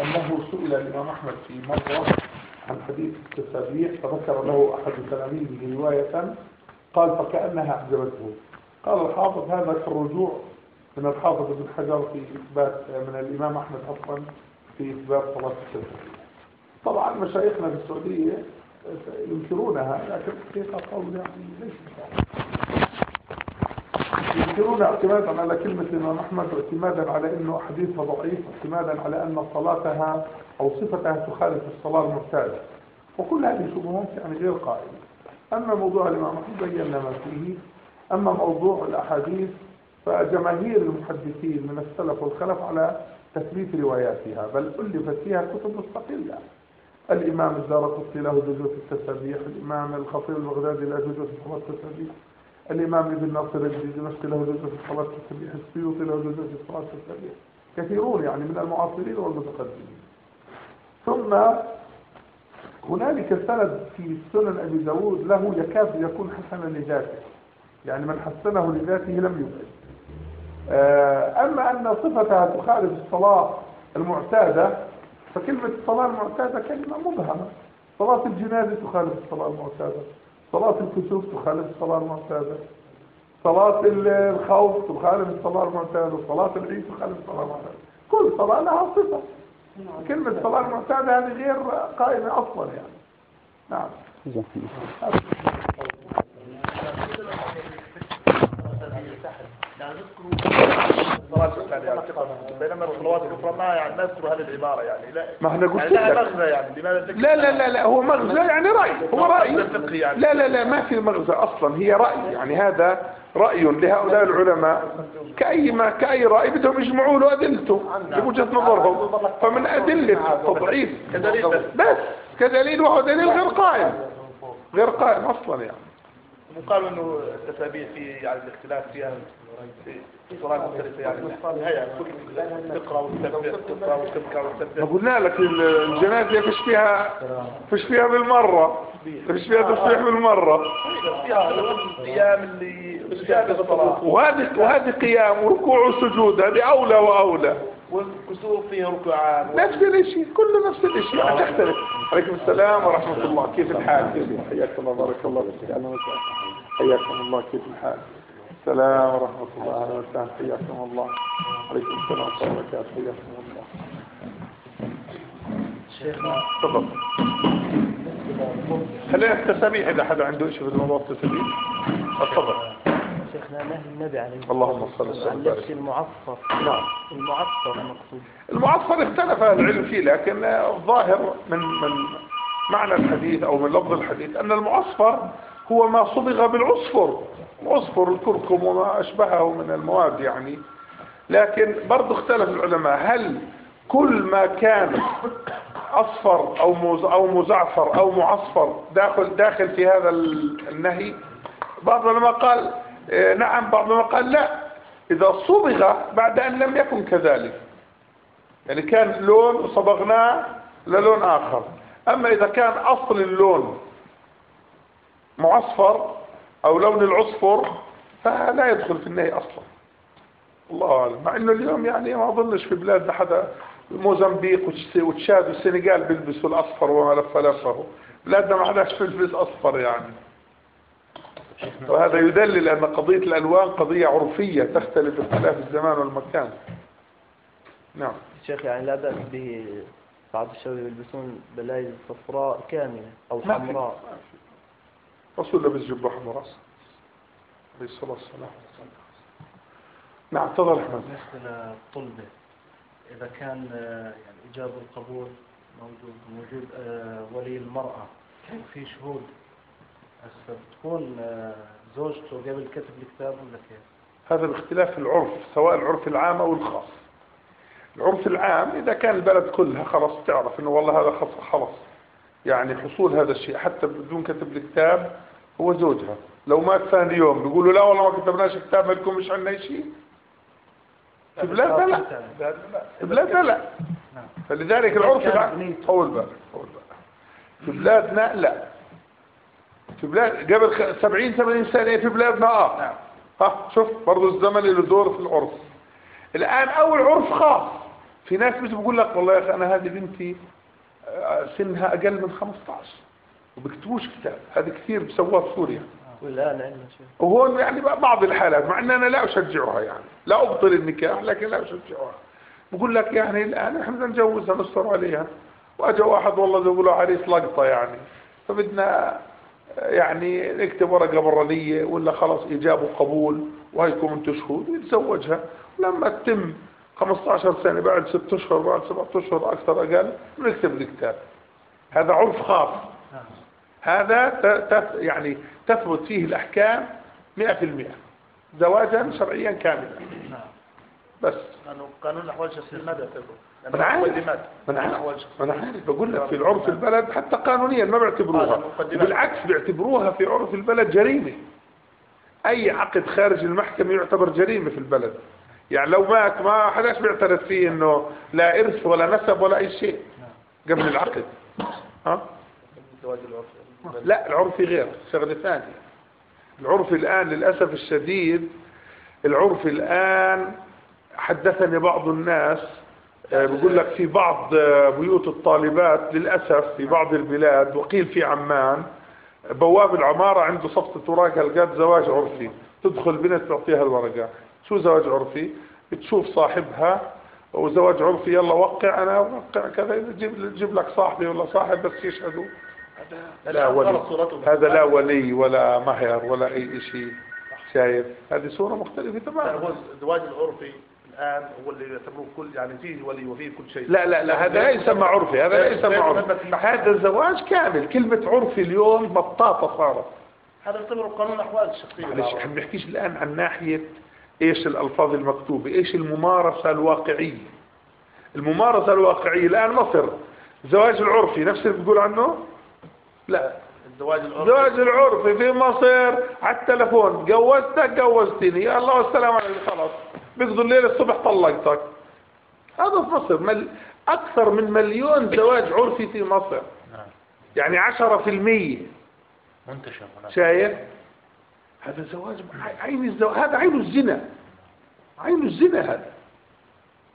أنه سئل الإمام أحمد في مرة عن حديث التسابيح فذكر له أحد تلاميذه رواية قال فكأنها أعجبته. قال الحافظ هذا كالرجوع من الحافظ ابن حجر في إثبات من الإمام أحمد أصلا في إثبات صلاة التسابيح. طبعا مشايخنا في السعودية ينكرونها لكن الحقيقة قول يعني ليس ينكرون اعتمادا على كلمة الإمام أحمد واعتمادا على أنه حديثها ضعيف اعتمادا على أن صلاتها أو صفتها تخالف الصلاة المعتادة وكل هذه شبهات يعني غير قائمة أما موضوع الإمام أحمد بينا ما فيه. أما موضوع الأحاديث فجماهير المحدثين من السلف والخلف على تثبيت رواياتها بل ألفت فيها كتب مستقلة. الإمام الزارقطي له جزء في التسابيح الإمام الخطيب البغدادي له جزء التسابيح. الإمام ابن ناصر الدمشقي له جزء في صلاة التسابيح السيوطي له جزء في صلاة التسابيح كثيرون يعني من المعاصرين والمتقدمين. ثم هنالك سند في سنن أبي داود له يكاد يكون حسنا لذاته. يعني من حسنه لذاته لم يبعد. آه، أما أن صفتها تخالف الصلاة المعتادة فكلمة الصلاة المعتادة كلمة مبهمة. صلاة الجنازة تخالف الصلاة المعتادة. صلاة الكسوف تخالف الصلاة المعتادة. صلاة الخوف تخالف الصلاة المعتادة. صلاة العيد تخالف الصلاة المعتادة. كل صلاة لها صفة. كلمة صلاة المعتادة هذه غير قائمة أصلا يعني. نعم. بينما الصلوات الاخرى ما يعني ما يذكر هذه العباره يعني لا ما إحنا قلت يعني لك. مغزى يعني لماذا لا لا لا لا هو مغزى يعني رأي هو رأي. يعني. لا لا لا ما في مغزى أصلا هي رأي يعني هذا رأي لهؤلاء العلماء. كأي ما كأي رأي بدهم يجمعوا له أدلته بوجهة نظرهم. فمن أدلة كدليل بس. بس كدليل وهو دليل غير قائم. غير قائم أصلا يعني. وقالوا إنه التسابيح في يعني الاختلاف فيها صلاة مختلفة يعني وتسبح قلنا لك الجنازة فيش فيها فيش فيها بالمرة. فيش فيها تسبيح بالمرة. فيها اللي وهذه وهذه قيام وركوع وسجود. هذه أولى وأولى. والكسوف فيها ركوعان نفس الشيء كله نفس الشيء ما تختلف عليكم السلام ورحمة الله. كيف الحال؟ حياكم الله. بارك الله فيك. حياكم الله. كيف الحال؟ السلام ورحمة الله وسهلا حياكم الله. عليكم السلام ورحمة الله وبركاته. حياكم الله. شيخنا تفضل. خلينا التسابيح إذا حدا عنده شيء في موضوع التسابيح تفضل. شيخنا نهي النبي عليه اللهم صل وسلم. عن وبارك. لبس المعصفر نعم. المعصفر المقصود المعصفر اختلف العلم فيه لكن الظاهر من من معنى الحديث أو من لفظ الحديث أن المعصفر هو ما صبغ بالعصفر. العصفر الكركم وما أشبهه من المواد يعني. لكن برضو اختلف العلماء. هل كل ما كان أصفر أو أو مزعفر أو معصفر داخل داخل في هذا ال- النهي؟ بعض العلماء قال آه، نعم بعض العلماء قال لا. إذا صبغ بعد أن لم يكن كذلك. يعني كان لون صبغناه للون آخر. أما إذا كان أصل اللون معصفر أو لون العصفر فلا يدخل في النهي أصلا. الله أعلم. مع إنه اليوم يعني ما أظنش في بلادنا حدا موزمبيق وتش- وتشاد والسنغال بيلبسوا الأصفر وما لف لفه. بلادنا ما حداش بيلبس أصفر يعني. وهذا يدلل أن قضية الألوان قضية عرفية تختلف باختلاف الزمان والمكان. نعم. شيخ يعني لا بأس به بعض الشباب يلبسون بلايز صفراء كاملة أو. حمراء. رسول الله بس جبه حمراء عليه الصلاة والسلام. نعم تفضل أحمد. بالنسبة للطلبة إذا كان آه، يعني إجابة القبول موجود وجود آه، ولي المرأة وفي شهود هسه بتكون آه، زوجته قبل كتب الكتاب ولا كيف؟ هذا الاختلاف في العرف سواء العرف العام أو الخاص. العرف العام إذا كان البلد كلها خلاص تعرف إنه والله هذا خلاص. يعني حصول هذا الشيء حتى بدون كتب الكتاب هو زوجها. لو مات ثاني يوم بيقولوا لا والله ما كتبناش كتاب ما لكم مش عندنا شيء. في بلادنا لا في بلادنا لا. فلذلك العرف العام طول بالك طول في بلادنا لا. في بلاد قبل خ- 70 80 سنة في بلادنا آه. ها شوف برضو الزمن له دور في العرف. الآن أو العرف خاص. في ناس مش بقول لك والله يا أخي أنا هذه بنتي آه، سنها أقل من 15 وبكتبوش كتاب. هذا كثير بسووها في سوريا. والآن عندنا وهون يعني بعض الحالات مع إن أنا لا أشجعها يعني. لا أبطل النكاح لكن لا أشجعها. بقول لك يعني الآن إحنا بدنا نجوزها نستر عليها. وأجا واحد والله زي له عريس لقطة يعني. فبدنا يعني نكتب ورقة برانيه ولا خلص إيجاب وقبول وهيكم أنتم شهود ونتزوجها لما تتم 15 سنة بعد 6 أشهر بعد 7 أشهر أكثر أقل نكتب الكتاب. هذا عرف خاص. هذا يعني تثبت فيه الأحكام 100% زواجا شرعيا كاملا. نعم. بس. قانون الأحوال الشخصية ماذا يعتبره؟ ما أنا عارف. الأحوال عارف. الشخصية. أنا عارف. بقول لك في العرف البلد حتى قانونيا ما بيعتبروها. بالعكس بيعتبروها في عرف البلد جريمة. أي عقد خارج المحكمة يعتبر جريمة في البلد. يعني لو مات ما حداش بيعترف فيه إنه لا إرث ولا نسب ولا أي شيء. قبل العقد. ها؟ الزواج العرفي لا العرفي غير. شغلة ثانية. العرف الآن للأسف الشديد العرف الآن حدثني بعض الناس آه، بيقول لك في بعض آه، بيوت الطالبات للأسف في بعض البلاد وقيل في عمان بواب العمارة عنده صفة ورقة لقات زواج عرفي. تدخل بنت تعطيها الورقة. شو زواج عرفي؟ بتشوف صاحبها وزواج عرفي يلا وقع أنا وقع كذا تجيب لك صاحبي ولا صاحب بس يشهدوا. لا ولي. هذا لا ولي ولا مهر ولا أي شيء شايف. هذه صورة مختلفة تماما. هو الزواج العرفي الآن هو اللي يعتبروه كل يعني فيه ولي وفيه كل شيء. لا لا لا هذا لا يسمى عرفي هذا لا يسمى عرفي. هذا زواج كامل كلمة عرفي اليوم مطاطة صارت. هذا يعتبره قانون الأحوال الشخصية. معلش إحنا بنحكيش الآن عن ناحية إيش الألفاظ المكتوبة إيش الممارسة الواقعية. الممارسة الواقعية الآن مصر. زواج العرفي نفس اللي بتقول عنه؟ لا. الزواج العرفي. زواج العرفي في مصر على التلفون. جوزتك جوزتني يا الله والسلام عليكم. خلاص. بيقضوا الليل الصبح طلقتك. هذا في مصر مل... أكثر من مليون زواج عرفي في مصر. يعني عشرة في المية. منتشر شايف؟ هذا زواج عين الزواج هذا عين الزنا. عين الزنا هذا.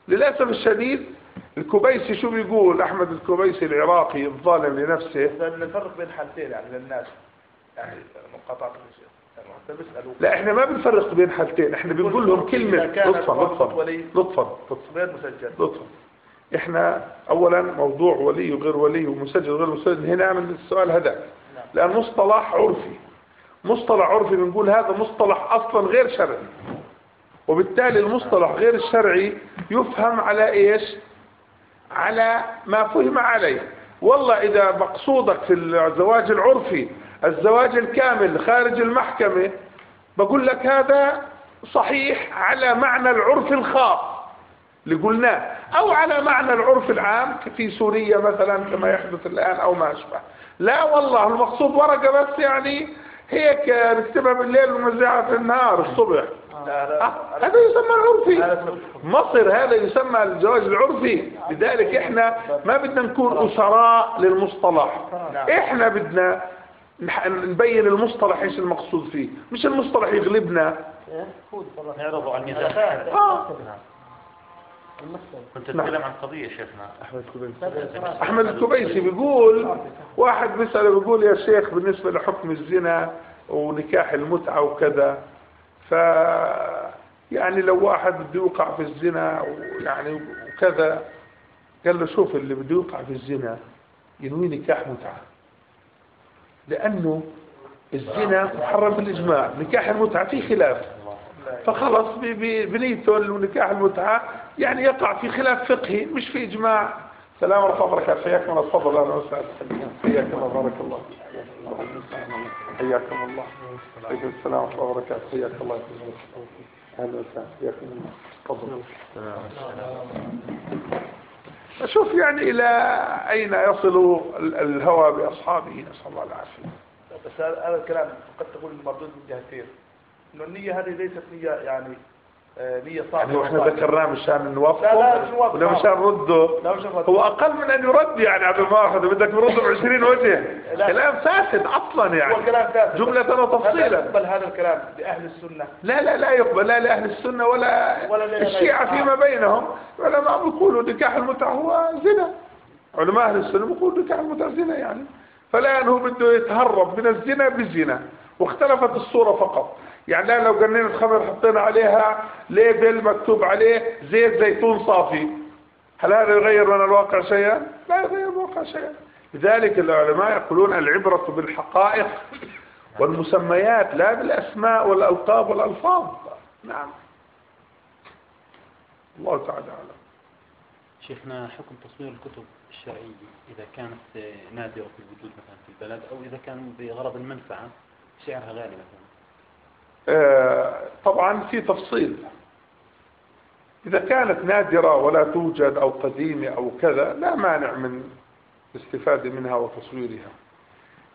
للأسف الشديد الكبيسي شو بيقول؟ أحمد الكبيسي العراقي الظالم لنفسه. بدنا نفرق بين حالتين يعني للناس يعني حتى بيسألوا لا إحنا ما بنفرق بين حالتين إحنا بنقول لهم كلمة. لطفا لطفا. لطفا لطفا. غير مسجل. لطفا. إحنا اولا موضوع ولي وغير ولي ومسجل وغير مسجل. هنا من السؤال هذا. لأن مصطلح عرفي. مصطلح عرفي بنقول هذا مصطلح أصلا غير شرعي. وبالتالي المصطلح غير الشرعي يفهم على إيش؟ على ما فهم عليه. والله إذا مقصودك في الزواج العرفي الزواج الكامل خارج المحكمة بقول لك هذا صحيح على معنى العرف الخاص اللي قلناه. أو على معنى العرف العام في سوريا مثلا كما يحدث الآن أو ما أشبه. لا والله المقصود ورقة بس يعني هيك نكتبها بالليل ونوزعها في النهار الصبح. آه، هذا يسمى العرفي. مصر هذا يسمى الزواج العرفي. لذلك إحنا ما بدنا نكون أسراء للمصطلح. إحنا بدنا نبين المصطلح إيش المقصود فيه. مش المصطلح يغلبنا. نعرضوا عن النزاع. آه. كنت أتكلم عن قضية شيخنا. أحمد كوبنسي أحمد الكبيسي بيقول واحد بيسأل بيقول يا شيخ بالنسبة لحكم الزنا ونكاح المتعة وكذا ف يعني لو واحد بده يوقع في الزنا ويعني وكذا قال له شوف اللي بده يوقع في الزنا ينوي نكاح متعة. لأنه الزنا محرم بالإجماع نكاح المتعة في خلاف. فخلص بنيته ونكاح المتعة يعني يقع في خلاف فقهي مش في إجماع. سلام ورحمة الله وبركاته. حياكم الله. تفضل أهلا وسهلا حياكم الله. بارك الله حياكم الله. عليكم السلام ورحمة الله وبركاته. حياكم الله. أهلا وسهلا. حياكم الله. تفضل. شوف يعني إلى أين يصل ال- الهوى بأصحابه. نسأل الله العافية. بس هذا الكلام قد تقول مردود من جهتين إنه النية هذه ليست نية يعني نية يعني صادقة وإحنا وصادقة. ذكرناه مشان نوفقه لا، لا، مش نوفقه. ولا مشان نرده لا. هو أقل من أن يرد يعني على المؤاخذة بدك ترده ب 20 وجه. لا. كلام فاسد أصلا هو يعني الكلام فاسد. جملة وتفصيلا يقبل هذا الكلام لأهل السنة. لا لا لا يقبل. لا لأهل السنة ولا, ولا الشيعة. فيما بينهم. العلماء بيقولوا نكاح المتعة هو زنا. علماء أهل السنة بيقولوا نكاح المتعة زنا يعني. فالآن هو بده يتهرب من الزنا بالزنا واختلفت الصورة فقط. يعني الآن لو جنينة خمر حطينا عليها ليبل مكتوب عليه زيت زيتون صافي؟ هل هذا يغير من الواقع شيئا؟ لا يغير الواقع شيئا. لذلك العلماء يقولون العبرة بالحقائق والمسميات لا بالأسماء والألقاب والألفاظ. نعم. الله تعالى أعلم. شيخنا حكم تصوير الكتب الشرعية إذا كانت نادرة في الوجود مثلا في البلد أو إذا كان بغرض المنفعة سعرها غالي مثلا. طبعا في تفصيل. إذا كانت نادرة ولا توجد أو قديمة أو كذا لا مانع من الاستفادة منها وتصويرها.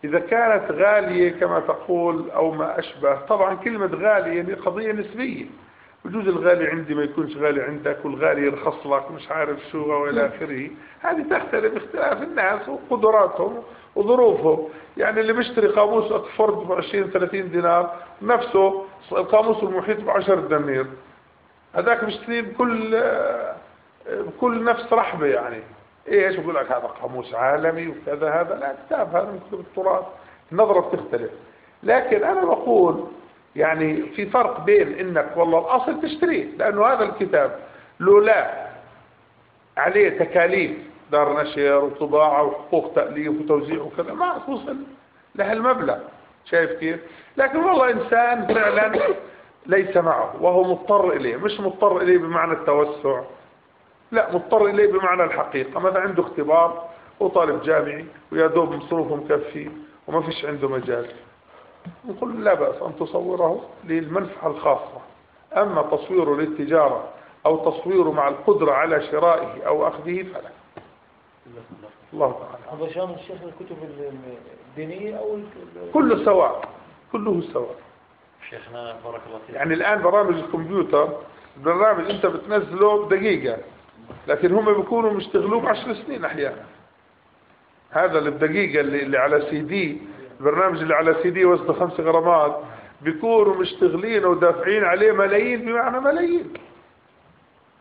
إذا كانت غالية كما تقول أو ما أشبه طبعا كلمة غالية يعني قضية نسبية. بجوز الغالي عندي ما يكونش غالي عندك والغالي يرخص لك مش عارف شو وإلى آخره. هذه تختلف اختلاف الناس وقدراتهم وظروفهم يعني اللي بيشتري قاموس أكسفورد ب 20 30 دينار نفسه القاموس المحيط ب 10 دنانير. هذاك بيشتريه بكل بكل نفس رحبة يعني. إيش بقول لك؟ هذا قاموس عالمي وكذا هذا لا كتاب هذا من كتب التراث. النظرة بتختلف. لكن أنا بقول يعني في فرق بين إنك والله الأصل تشتريه لأنه هذا الكتاب لولا عليه تكاليف دار نشر وطباعة وحقوق تأليف وتوزيع وكذا. ما توصل لهالمبلغ شايف كيف؟ لكن والله إنسان فعلا ليس معه وهو مضطر إليه. مش مضطر إليه بمعنى التوسع. لا مضطر إليه بمعنى الحقيقة. مثلا عنده اختبار وطالب جامعي ويا دوب مصروفه مكفي وما فيش عنده مجال. نقول لا بأس أن تصوره للمنفعة الخاصة. أما تصويره للتجارة أو تصويره مع القدرة على شرائه أو أخذه فلا. الله تعالى. هذا شان الشيخ الكتب الدينية أو كله سواء كله سواء. شيخنا بارك الله فيك. يعني الآن برامج الكمبيوتر برنامج أنت بتنزله بدقيقة لكن هم بيكونوا مشتغلوه بعشر سنين أحيانا. هذا اللي بدقيقة اللي, اللي على سي دي البرنامج اللي على سي دي وزنه خمس غرامات بيكونوا مشتغلين ودافعين عليه ملايين بمعنى ملايين.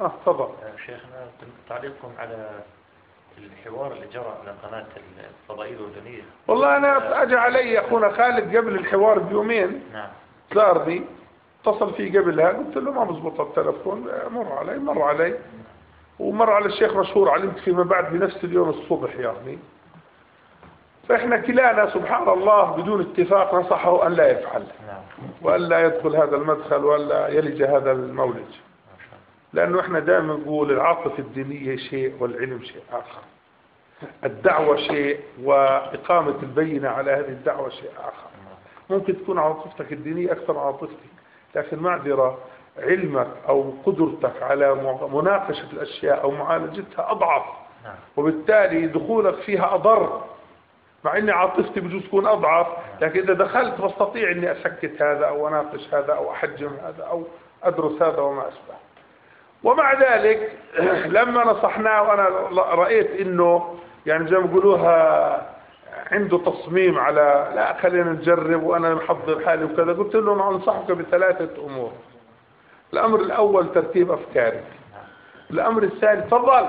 آه تفضل. شيخنا تعليقكم على الحوار اللي جرى على قناة الفضائية الأردنية. والله أنا أجى علي أخونا خالد قبل الحوار بيومين. نعم. زارني اتصل فيه قبلها قلت له ما مزبوط التلفون مر علي مر علي. ومر على الشيخ مشهور علمت فيما بعد بنفس اليوم الصبح يعني. فإحنا كلانا سبحان الله بدون اتفاق نصحه أن لا يفعل. نعم. وأن لا يدخل هذا المدخل وألا يلج هذا المولج. لأنه إحنا دائما نقول العاطفة الدينية شيء والعلم شيء آخر. الدعوة شيء وإقامة البينة على هذه الدعوة شيء آخر. ممكن تكون عاطفتك الدينية أكثر من عاطفتي لكن معذرة علمك أو قدرتك على مناقشة الأشياء أو معالجتها أضعف. نعم. وبالتالي دخولك فيها أضر. مع أن عاطفتي بجوز تكون أضعف لكن إذا دخلت بستطيع أني أسكت هذا أو أناقش هذا أو أحجم هذا أو أدرس هذا وما أشبه. ومع ذلك لما نصحناه وأنا رأيت أنه يعني زي ما بيقولوها عنده تصميم على لا خلينا نجرب وأنا محضر حالي وكذا قلت له أنا أنصحك بثلاثة أمور. الأمر الأول ترتيب أفكارك. الأمر الثاني تفضل.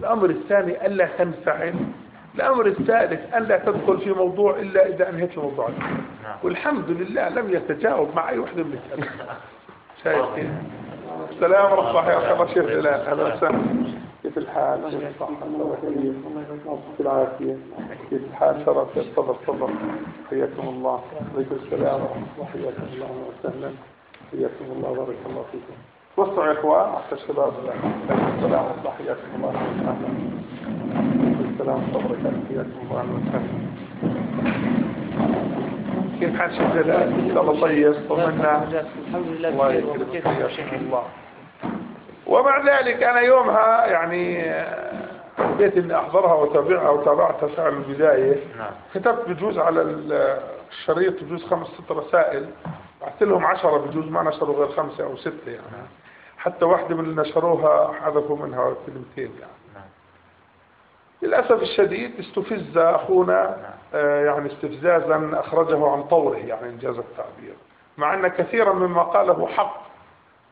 الأمر الثاني ألا تنفعل. الأمر الثالث ألا تدخل في موضوع إلا إذا أنهيت الموضوع. نعم. والحمد لله لم يتجاوب مع أي وحدة من الثلاثة شايف كيف؟ السلام ورحمة الله وبركاته شيخ جلال أهلا وسهلا. كيف الحال؟ كيف العافية؟ كيف الحال؟ شرف. تفضل تفضل. حياكم الله. عليكم السلام ورحمة الله. حياكم الله وسهلا. حياكم الله. بارك الله فيكم. وسعوا يا إخوان. حتى الشباب. السلام ورحمة الله. حياكم الله. وسهلا السلام ورحمة الله. وبركاته حياكم الله. وسهلا كيف حال شيخ جلال؟ إن شاء الله طيب طمنا الحمد لله الله يكرمك الله. ومع ذلك أنا يومها يعني آه، حبيت إني أحضرها وأتابعها وتابعتها فعلا من البداية. نعم. كتبت بجوز على ال- الشريط بجوز خمس ست رسائل. بعثت لهم عشرة بجوز ما نشروا غير خمسة أو ستة يعني. حتى واحدة من اللي نشروها حذفوا منها كلمتين يعني. للأسف الشديد استفز أخونا آه، يعني استفزازا أخرجه عن طوره يعني إنجاز التعبير. مع أن كثيرا مما قاله حق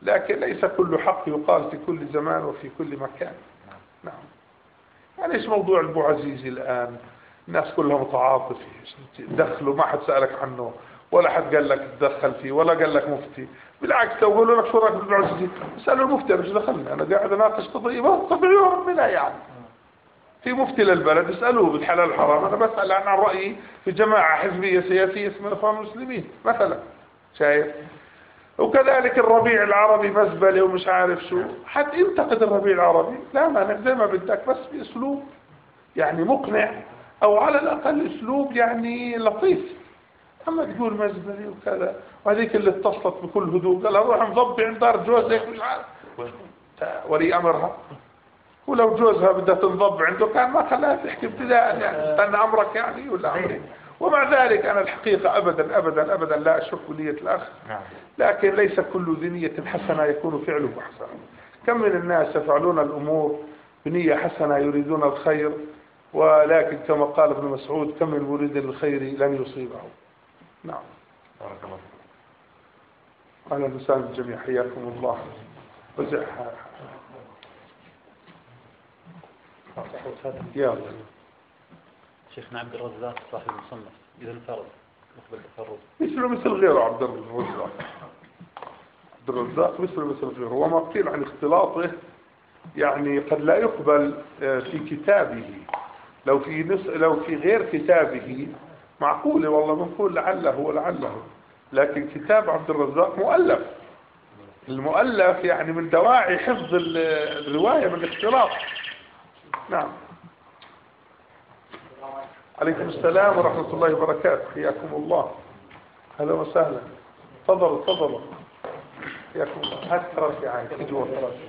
لكن ليس كل حق يقال في كل زمان وفي كل مكان. نعم. يعني إيش موضوع البوعزيزي الآن؟ الناس كلها متعاطفة دخلوا؟ ما حد سألك عنه ولا حد قال لك تدخل فيه ولا قال لك مفتي. بالعكس لو قالوا لك شو رأيك بالبوعزيزي اسألوا المفتي أنا إيش دخلني أنا قاعد أناقش قضية طبيعي ربنا يعني. في مفتي للبلد اسألوه بالحلال الحرام أنا بسأل عن رأيي في جماعة حزبية سياسية اسمها الإخوان المسلمين مثلا. شايف؟ وكذلك الربيع العربي مزبلة ومش عارف شو. حد ينتقد الربيع العربي؟ لا مانع زي ما بدك بس بأسلوب يعني مقنع أو على الأقل أسلوب يعني لطيف. أما تقول مزبلة وكذا وهذيك اللي اتصلت بكل هدوء قال روح مضبي عند دار جوزك مش عارف. ولي أمرها. ولو جوزها بدها تنضب عنده كان ما خلاها تحكي ابتداء يعني استنى امرك يعني ولا امري ومع ذلك أنا الحقيقة ابدا ابدا ابدا لا أشك نية الأخ. لكن ليس كل ذي نية حسنة يكون فعله حسنا كم من الناس يفعلون الأمور بنية حسنة يريدون الخير ولكن كما قال ابن مسعود كم من مريد للخير لن يصيبه. نعم. بارك الله أهلا وسهلا بالجميع حياكم الله. وزع. يلا. شيخنا عبد الرزاق صاحب المصنف. إذا انفرد مقبل التفرد. مثله مثل غيره عبد الرزاق؟ عبد الرزاق مثله مثل غيره وما قيل عن اختلاطه يعني قد لا يقبل آه، في كتابه. لو في نص لو في غير كتابه معقولة والله بنقول لعله ولعله. لكن كتاب عبد الرزاق مؤلف. المؤلف يعني من دواعي حفظ ال- الرواية من الاختلاط. نعم. عليكم السلام ورحمة الله وبركاته. حياكم الله. أهلا وسهلا. تفضلوا تفضلوا حياكم الله. هات كراسي عايز جوا كراسي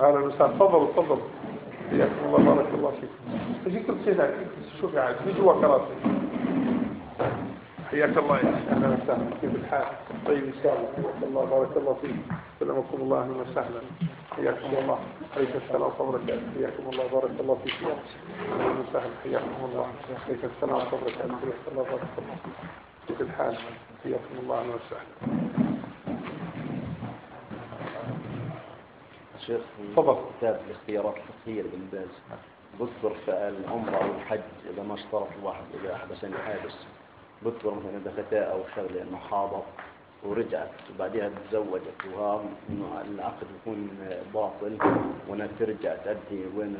أهلا وسهلا. تفضلوا تفضلوا حياكم الله. بارك الله فيكم. تجي كرسي هناك. شوفي عايز في جوا كراسي. حياك الله. يا شيخ أهلا وسهلا. كيف الحال؟ طيب إن شاء الله. الله بارك الله فيك. سلامكم الله أهلا وسهلا. حياكم الله. عليك السلام وبركاته. حياكم الله بارك الله فيك. أهلا وسهلا. حياكم الله. عليك السلام وبركاته. حياك الله بارك الله فيك. كيف الحال؟ حياكم الله. أهلا وسهلا. شيخ تفضل. كتاب الاختيارات الفقهية لابن باز بذكر في العمرة أو الحج إذا ما اشترط الواحد إذا حبسني حابس بذكر مثلا إذا فتاة أو شغلة إنه حاضر ورجعت وبعدها تزوجت وها إنه العقد يكون باطل وإنها ترجع تأدي وين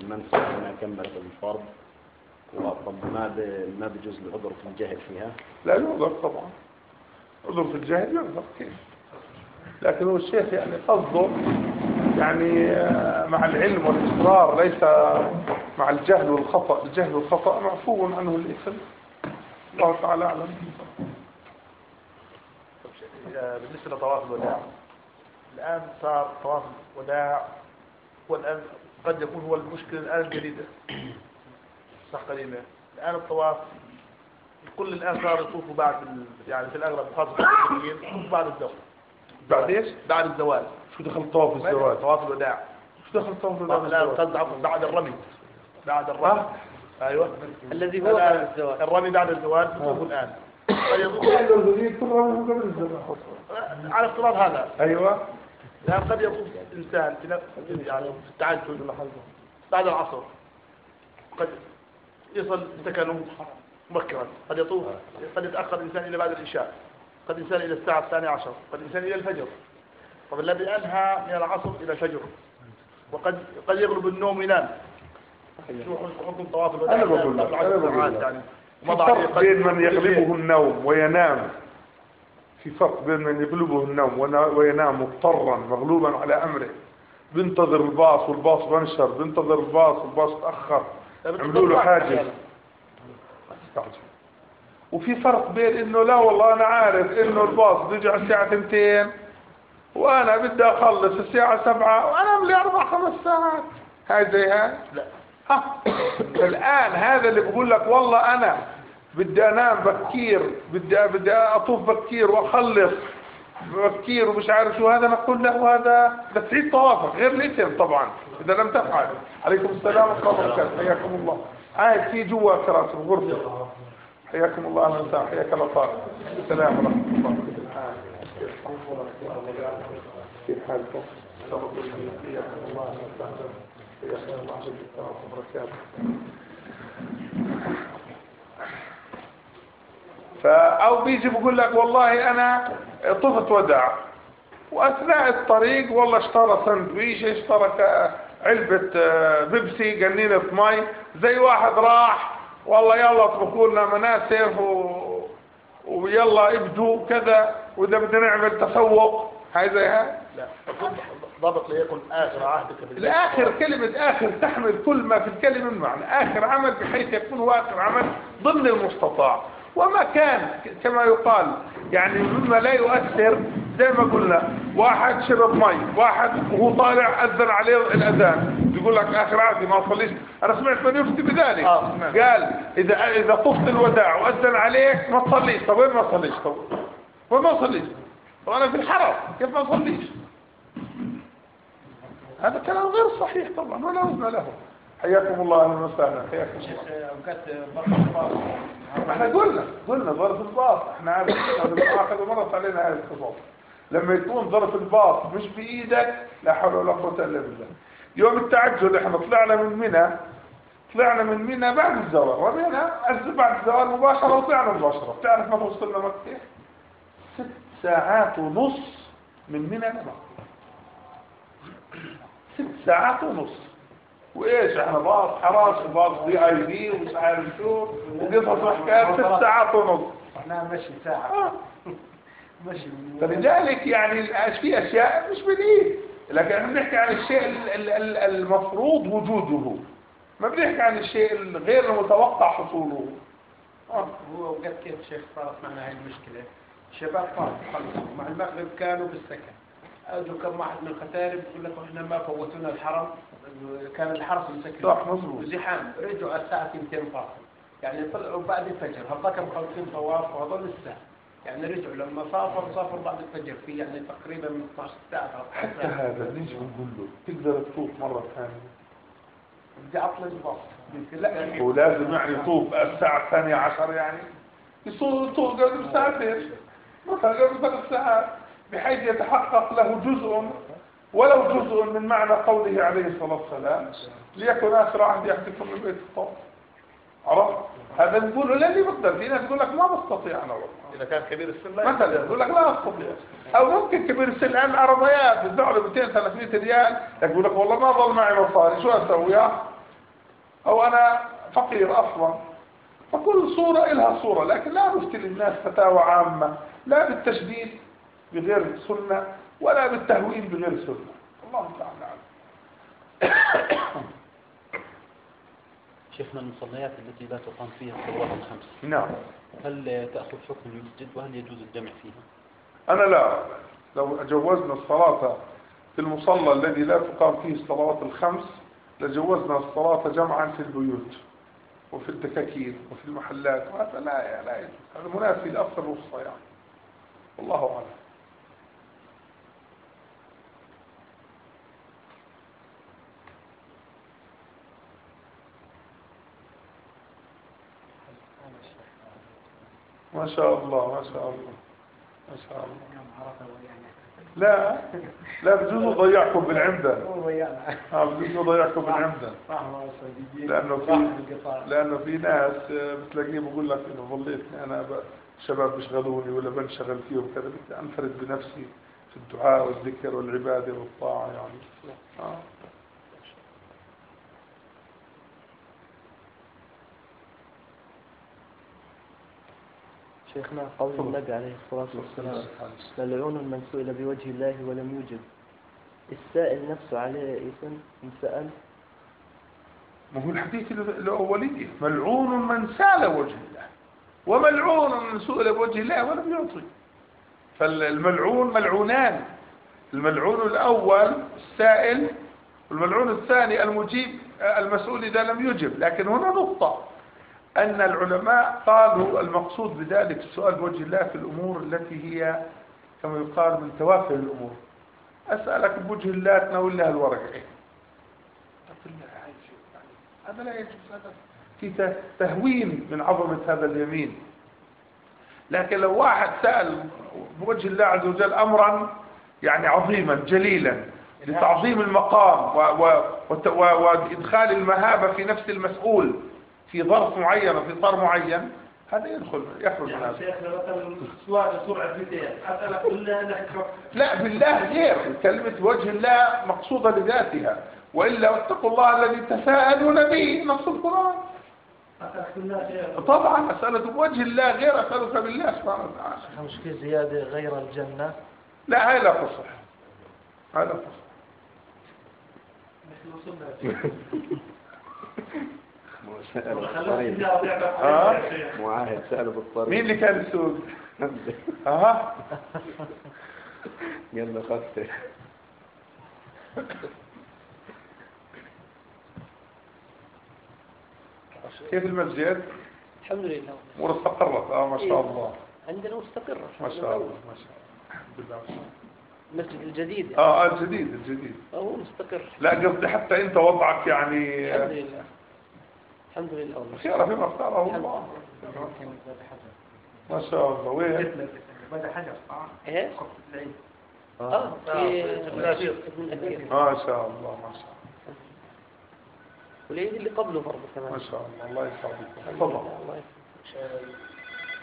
المنفعة وإنها كملت الفرض. وطب ما ما بيجوز العذر في الجهل فيها؟ لا يعذر طبعا. عذر في الجاهل يعذر كيف؟ لكن هو الشيخ يعني قصده يعني آه، مع العلم والإصرار ليس مع الجهل والخطأ. الجهل والخطأ معفو عنه الإثم. الله تعالى أعلم آه، بالنسبة لطواف الوداع الآن صار طواف الوداع والآن قد يكون هو المشكلة الآن الجديدة صح قديمة الآن الطواف كل الآن صار يطوفوا بعد ال... يعني في الأغلب خاصة المسلمين بعد الزواج بعد إيش؟ بعد الزواج شو دخل طواف الزواج؟ طواف الوداع شو دخل طواف الآن الزواج؟ قصد عفوا بعد الرمي بعد الرمي أيوه. الذي هو الآن بعد الزواج. الرمي بعد الزواج يطوفوا الآن. قد يطوف قبل الزواج. على افتراض هذا. أيوه. يعني قد يطوف إنسان في نفس يعني في التعجل بعد العصر قد يصل سكنه مبكرا. قد يطوف قد يتأخر الإنسان إلى بعد العشاء. قد الإنسان إلى الساعة الثانية عشر. قد الإنسان إلى الفجر. طب الذي أنهى من العصر إلى الفجر. وقد قد يغلب النوم ينام حكم طواف الوداع أنا بقول لك، قبل أنا بقول لك. يعني في فرق بين من يغلبه النوم وينام. في فرق بين من يغلبه النوم وينام مضطرا مغلوبا على أمره. بينتظر الباص والباص بنشر بينتظر الباص والباص تأخر. عملوا له حاجز. استعجل. وفي فرق بين إنه لا والله أنا عارف إنه الباص بيجي على الساعة 2 وأنا بدي أخلص الساعة 7 وأنا لي أربع خمس ساعات. هاي زي هاي؟ لا. الآن هذا اللي بقول لك والله أنا بدي أنام بكير بدي بدي أطوف بكير وأخلص بكير ومش عارف شو هذا نقول له هذا بتعيد طوافك غير الاثم طبعا إذا لم تفعل. عليكم السلام ورحمة الله وبركاته. حياكم الله. قاعد في جوا كراسي في الغرفة. حياكم الله أهلا وسهلا. حياك الله طارق. السلام ورحمة الله كيف حالكم؟ حياكم الله فأو بيجي بقول لك والله أنا طفت وداع وأثناء الطريق والله اشترى سندويش اشترى علبة آه، بيبسي جنينة مي زي واحد راح والله يلا اطبخوا لنا مناسف و... ويلا ابدوا كذا وإذا بدنا نعمل تسوق. هاي زي هاي؟ لا ضابط ليكن آخر عهدك بالله. الآخر كلمة آخر تحمل كل ما في الكلمة من معنى. آخر عمل بحيث يكون هو آخر عمل ضمن المستطاع. وما كان كما يقال يعني مما لا يؤثر زي ما قلنا واحد شرب مي واحد وهو طالع أذن عليه الأذان. يقول لك آخر عهدي ما صليش أنا سمعت من يفتي بذلك. آه،. قال إذا إذا طفت الوداع وأذن عليك ما تصليش. طب وين ما صليش؟ طب وين ما صليش؟ طب أنا في الحرم كيف ما صليش؟ هذا كلام غير صحيح طبعا ولا وزن له. حياكم الله أهلا وسهلا. حياكم الله. ما إحنا قلنا قلنا ظرف الباص. إحنا عارفين مرت علينا هذه الخطوط لما يكون ظرف الباص مش بإيدك لا حول ولا قوة إلا بالله. يوم التعجل إحنا طلعنا من منى طلعنا من منى بعد الزوال رمينا عز بعد الزوال مباشرة وطلعنا مباشرة. بتعرف متى وصلنا مكة؟ ست ساعات ونص من منى لمكة. ست ساعات ونص. وإيش إحنا باص حراس وباص في آي بي ومش عارف شو وقصص وحكايات ست ساعات ونص. إحنا مشي ساعة. آه. مشي فلذلك يعني في أشياء مش بالايد لكن إحنا بنحكي عن الشيء ال- ال- ال- المفروض وجوده ما بنحكي عن الشيء الغير المتوقع حصوله. آه. هو اوقات كيف شيخ صارت معنا هاي المشكلة؟ شباب طارق خلصوا. مع المغرب كانوا بالسكن. اجوا كم واحد من الختارب يقول لك إحنا ما فوتونا الحرم. كان الحرس مسكر صح مظبوط. وزحام رجعوا الساعة 2 فاصل. يعني طلعوا بعد الفجر. هذاك مخلصين طواف؟ وهذول الساعة يعني رجعوا لما سافروا سافروا بعد الفجر. في يعني تقريبا من 12 ساعة. 13 حتى هذا نيجي بنقول له تقدر تطوف مرة ثانية؟ بدي أطلع الباص. يعني ولازم يعني يطوف الساعة الثانية عشر يعني. يصوم يطوف قبل ساعتين. مثلا قبل ثلاث ساعات. بحيث يتحقق له جزء ولو جزء من معنى قوله عليه الصلاة والسلام ليكن آخر عهد يحدكم من بيت الطواف عرفت؟ هذا نقوله للي بقدر في ناس يقول لك ما بستطيع أنا والله. إذا كان كبير السن لا مثلا يقول لك لا أستطيع. أو ممكن كبير السن الان العربيات بتدفع له 200 300 ريال يقول لك والله ما ظل معي مصاري شو أسوي؟ أو أنا فقير أصلا. فكل صورة لها صورة لكن لا نفتي للناس فتاوى عامة لا بالتشديد. بغير سنة ولا بالتهوين بغير سنة. الله تعالى أعلم. شيخنا المصليات التي لا تقام فيها الصلوات الخمس. نعم. هل تأخذ حكم المسجد وهل يجوز الجمع فيها؟ أنا لا. لو جوزنا الصلاة في المصلى الذي لا تقام فيه الصلوات الخمس لجوزنا الصلاة جمعا في البيوت وفي الدكاكين وفي المحلات. وهذا لا لا يجوز. هذا منافي لأصل الوصى يعني. والله أعلم. ما شاء الله ما شاء الله ما شاء الله. لا لا بجوز ضيعكم بالعمدة آه بجوز ضيعكم بالعمدة لأنه في لأنه في ناس آه، بتلاقيه بقول لك إنه ظليت. أنا شباب بيشغلوني ولا بنشغل فيهم كذا. بدي أنفرد بنفسي في الدعاء والذكر والعبادة والطاعة يعني. آه. شيخنا قول النبي عليه الصلاة والسلام. ملعون من سئل بوجه الله ولم يجب. السائل نفسه عليه إثم إن سأل. ما هو الحديث ال- الأولية ملعون من سأل وجه الله. وملعون من سئل بوجه الله ولم يعطي. فالملعون ملعونان. الملعون الأول السائل والملعون الثاني المجيب المسؤول إذا لم يجب. لكن هنا نقطة. أن العلماء قالوا المقصود بذلك السؤال بوجه الله في الأمور التي هي كما يقال من توافه الأمور أسألك بوجه الله تناول لها الورقة إيه؟ هذا لا يجوز هذا في تهوين من عظمة هذا اليمين لكن لو واحد سأل بوجه الله عز وجل أمرا يعني عظيما جليلا لتعظيم المقام وإدخال المهابة في نفس المسؤول في ظرف معين وفي طار معين هذا يدخل يخرج من هذا. بالله أنك لا بالله غير. كلمة وجه الله مقصودة لذاتها وإلا واتقوا الله الذي تساءلون به نص القرآن. طبعا أسألك بوجه الله غير أسألك بالله سبحانه وتعالى. مش في زيادة غير الجنة؟ لا هاي لا تصح. هاي لا تصح. بالطريق. يعرف آه. معاهد سأله بالطريق. مين اللي كان يسوق؟ أها يلا خفته كيف المسجد؟ الحمد لله. امور استقرت آه ما شاء الله. عندنا مستقر ما شاء الله ما شاء الله. المسجد الجديد. يعني. آه الجديد الجديد. هو مستقر. لا قصدي حتى أنت وضعك يعني الحمد لله. الحمد لله والله. خير فيما اختاره الله. ما شاء الله. وين؟ بدأ حجر آه. إيه؟ آه الأثير ما شاء الله ما شاء الله. والعيد اللي قبله برضه كمان. ما شاء الله الله يسعدك تفضل. الله.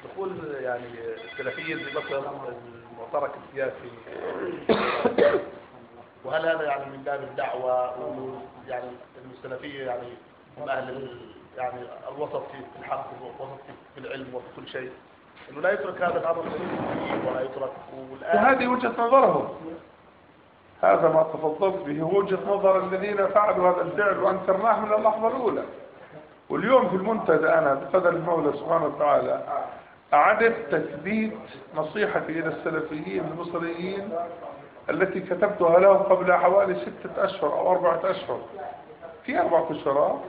دخول يعني السلفيين بمثلا المعترك السياسي. وهل هذا يعني من باب الدعوة؟ يعني إنه السلفية يعني هم أهل يعني الوسط في الحق والوسط في العلم وفي كل شيء. إنه لا يترك هذا الأمر ولا يترك والآن وهذه وجهة نظرهم. هذا ما تفضلت به هو وجهة نظر الذين فعلوا هذا الفعل وأنكرناه من اللحظة الأولى. واليوم في المنتدى أنا بقدر المولى سبحانه وتعالى أعدت تثبيت نصيحتي إلى السلفيين المصريين التي كتبتها لهم قبل حوالي ستة أشهر أو أربعة أشهر. في أربعة أشهر.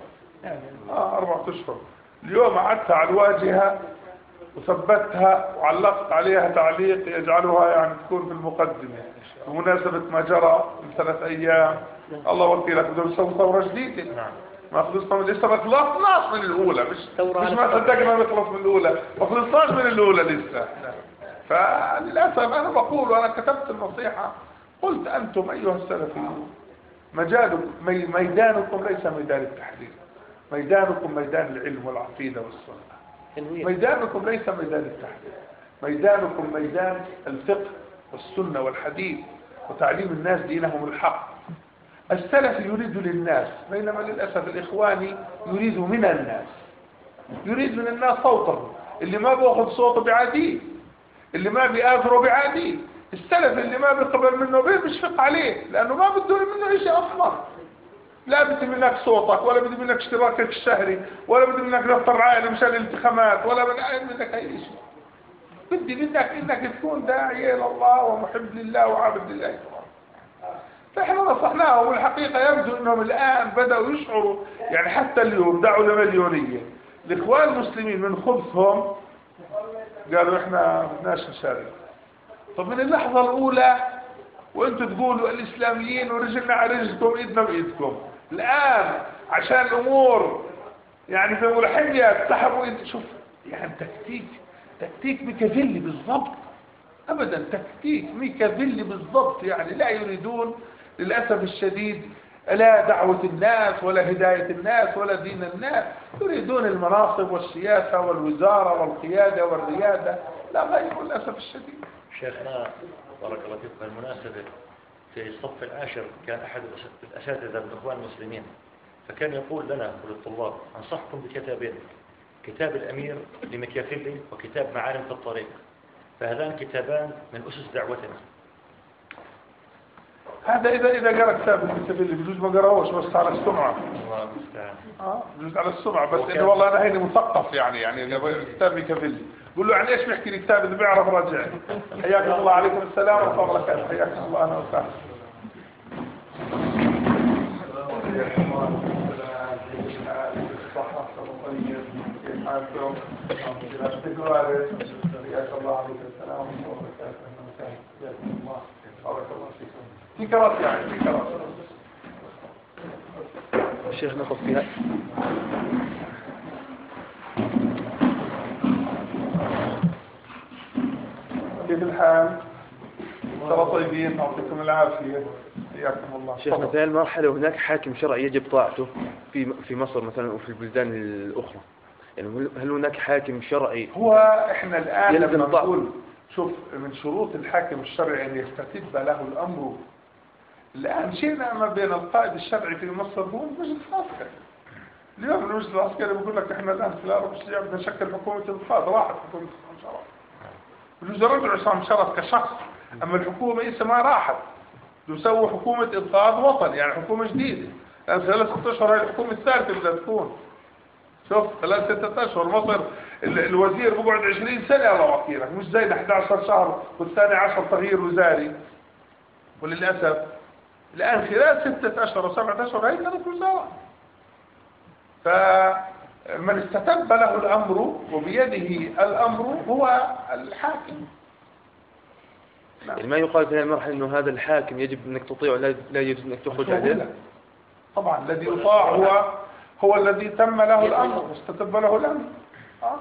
آه؟ أربعة أشهر. اليوم أعدتها على الواجهة وثبتها وعلقت عليها تعليق يجعلها يعني تكون في المقدمة. بمناسبة ما جرى من ثلاث أيام الله وكيلك بدهم يسووا ثورة جديدة. ما خلصنا من لسه؟ ما خلصناش من الأولى. مش مش ما. صدقنا نخلص من الأولى. ما خلصناش من الأولى لسه. فللأسف أنا بقول وأنا كتبت النصيحة قلت أنتم أيها السلفيون مجالكم مي- ميدانكم ليس ميدان التحرير ميدانكم ميدان العلم والعقيدة والسنة ميدانكم ليس ميدان التحرير ميدانكم ميدان الفقه والسنة والحديث وتعليم الناس دينهم الحق. السلف يريد للناس بينما للأسف الإخواني يريد من الناس. يريد من الناس صوته. اللي ما بيأخذ صوته بعاديه اللي ما بيآثره بعاديه السلف اللي ما بيقبل منه بيه بيشفق عليه لأنه ما بده منه شيء أصلا. لا بدي منك صوتك ولا بدي منك اشتراكك الشهري ولا بدي منك دفتر عائلي مشان الانتخابات ولا بدي منك أي شيء. بدي منك إنك تكون داعية إلى الله ومحب لله وعابد لله. فإحنا نصحناهم والحقيقة يبدو إنهم الآن بدأوا يشعروا يعني حتى اليوم دعوا لمليونية. الإخوان المسلمين من خبثهم قالوا إحنا بدناش نشارك. طب من اللحظة الأولى وأنتم تقولوا الإسلاميين ورجلنا على رجلكم إيدنا بإيدكم. الآن عشان الأمور يعني زي ما بيقولوا سحبوا انت شوف يعني تكتيك تكتيك ميكافيلي بالضبط. ابدا تكتيك ميكافيلي بالضبط يعني لا يريدون للأسف الشديد لا دعوة الناس ولا هداية الناس ولا دين الناس. يريدون المناصب والسياسة والوزارة والقيادة والريادة. لا غير للأسف الشديد. شيخنا بارك الله فيكم بالمناسبة في الصف العاشر كان أحد الأس- الأساتذة من الإخوان المسلمين فكان يقول لنا وللطلاب أنصحكم بكتابين كتاب الأمير لمكيافيلي وكتاب معالم في الطريق. فهذان كتابان من أسس دعوتنا. هذا إذا إذا قرأ كتاب المستفيد بجوز ما قرأوش بس على السمعة. الله المستعان. آه بجوز على السمعة بس إنه والله أنا هيني مثقف يعني يعني كتاب ميكافيلي. قول له يعني إيش بيحكي لي كتاب إذا بيعرف راجع حياكم الله. عليكم السلام ورحمة الله وبركاته. وسهلا حياك الله. الله فيكم في كرات يعني في كرات الشيخ نقف فيها. كيف الحال؟ ترى طيبين يعطيكم العافية حياكم الله. في هذه المرحلة هناك حاكم شرعي يجب طاعته في في مصر مثلا وفي البلدان الأخرى يعني هل- هناك حاكم شرعي هو إحنا الآن لما. نقول شوف من شروط الحاكم الشرعي أن يستتب له الأمر الآن شئنا ما بين القائد الشرعي في مصر هو المجلس العسكري اليوم المجلس العسكري بيقول لك إحنا الآن في العرب الشيعي بدنا نشكل حكومة انقاذ راحت حكومة شرف بجوز عصام شرف كشخص أما الحكومة لسه ما راحت. يسوي حكومة إنقاذ وطني يعني حكومة جديدة. لأن خلال ست أشهر هي الحكومة الثالثة بدها تكون. شوف خلال ستة أشهر مصر ال- الوزير بقعد 20 سنة الله وكيلك. مش زي 11 شهر والثاني 10 تغيير وزاري. وللأسف الآن خلال ستة أشهر وسبعة أشهر هي كانت وزارة. فمن استتب له الأمر وبيده الأمر هو الحاكم. يعني ما يقال في هذه المرحلة أنه هذا الحاكم يجب أنك تطيعه لا يجوز أنك تخرج عليه؟ طبعا الذي يطاع هو هو الذي تم له الأمر واستتب له الأمر. آه.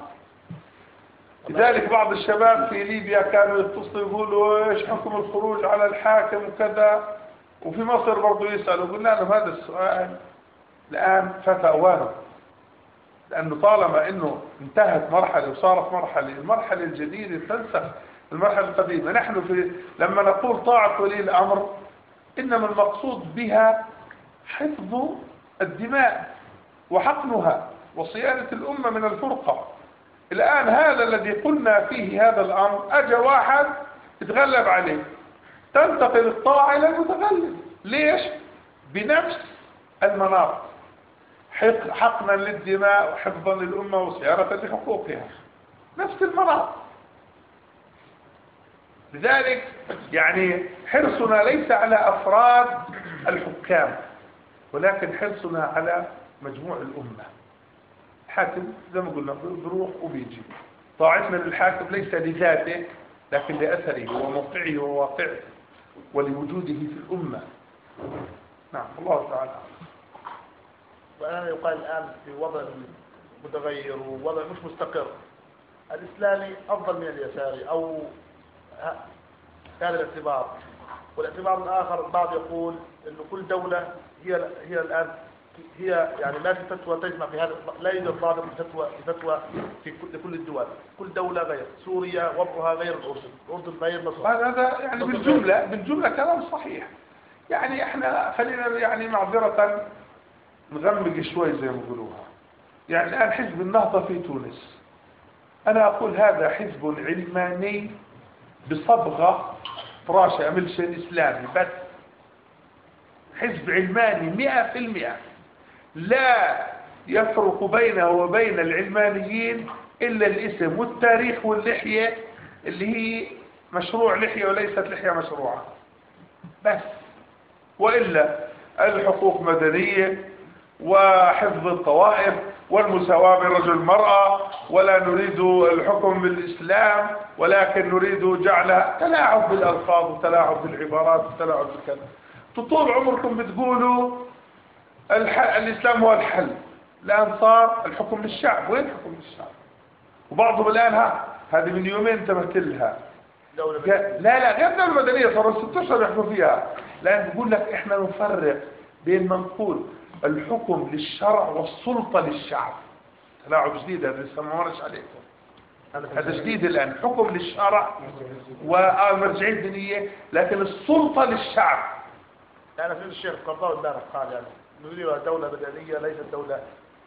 لذلك بعض الشباب في ليبيا كانوا يتصلوا يقولوا إيش حكم الخروج على الحاكم وكذا؟ وفي مصر برضو يسألوا قلنا لهم هذا السؤال الآن فات أوانه لأنه طالما أنه انتهت مرحلة وصارت مرحلة المرحلة الجديدة تنسخ المرحلة القديمة. نحن في لما نقول طاعة ولي الأمر إنما المقصود بها حفظ الدماء وحقنها وصيانة الأمة من الفرقة. الآن هذا الذي قلنا فيه هذا الأمر أجى واحد يتغلب عليه. تنتقل الطاعة إلى المتغلب. ليش؟ بنفس المناط حق- حقنا للدماء وحفظا للأمة وصيانة لحقوقها. نفس المناط لذلك يعني حرصنا ليس على أفراد الحكام ولكن حرصنا على مجموع الأمة. الحاكم زي ما قلنا بروح وبيجي. طاعتنا للحاكم ليس لذاته لكن لأثره وموقعه وواقعه ولوجوده في الأمة. نعم الله تعالى. والآن يقال الآن في وضع متغير ووضع مش مستقر. الإسلامي أفضل من اليساري أو هذا الاعتبار. والاعتبار الآخر البعض يقول أن كل دولة هي هي الآن هي يعني ما في فتوى تجمع في هذا لا يوجد ضابط فتوى فتوى في كل الدول. كل دولة غير سوريا وضعها غير الأردن الأردن غير مصر. هذا هذا يعني بالجملة بالجملة كلام صحيح. يعني إحنا خلينا يعني معذرة نغمق شوي زي ما يقولوها. يعني الآن حزب النهضة في تونس. أنا أقول هذا حزب علماني بصبغة فراشة ملشن إسلامي بس حزب علماني مئة في المئة. لا يفرق بينه وبين العلمانيين إلا الاسم والتاريخ واللحية اللي هي مشروع لحية وليست لحية مشروعة. بس. وإلا الحقوق مدنية وحفظ الطوائف والمساواة بين الرجل والمرأة ولا نريد الحكم بالإسلام ولكن نريد جعلها تلاعب بالألفاظ وتلاعب بالعبارات وتلاعب بالكلام. طول عمركم بتقولوا. الإسلام هو الحل. الآن صار الحكم للشعب. وين الحكم للشعب؟ وبعضهم الآن ها هذه من يومين انتبهت لها. لا لا غير الدولة المدنية صاروا ست أشهر يحكوا فيها. لأن بقول لك إحنا نفرق بين ما نقول الحكم للشرع والسلطة للشعب. تلاعب جديد هذا لسه ما مرش عليكم. هذا جديد الآن. حكم للشرع والمرجعية الدينية لكن السلطة للشعب. يعني في الشيخ القرضاوي امبارح قال يعني نريدها دولة مدنية ليست دولة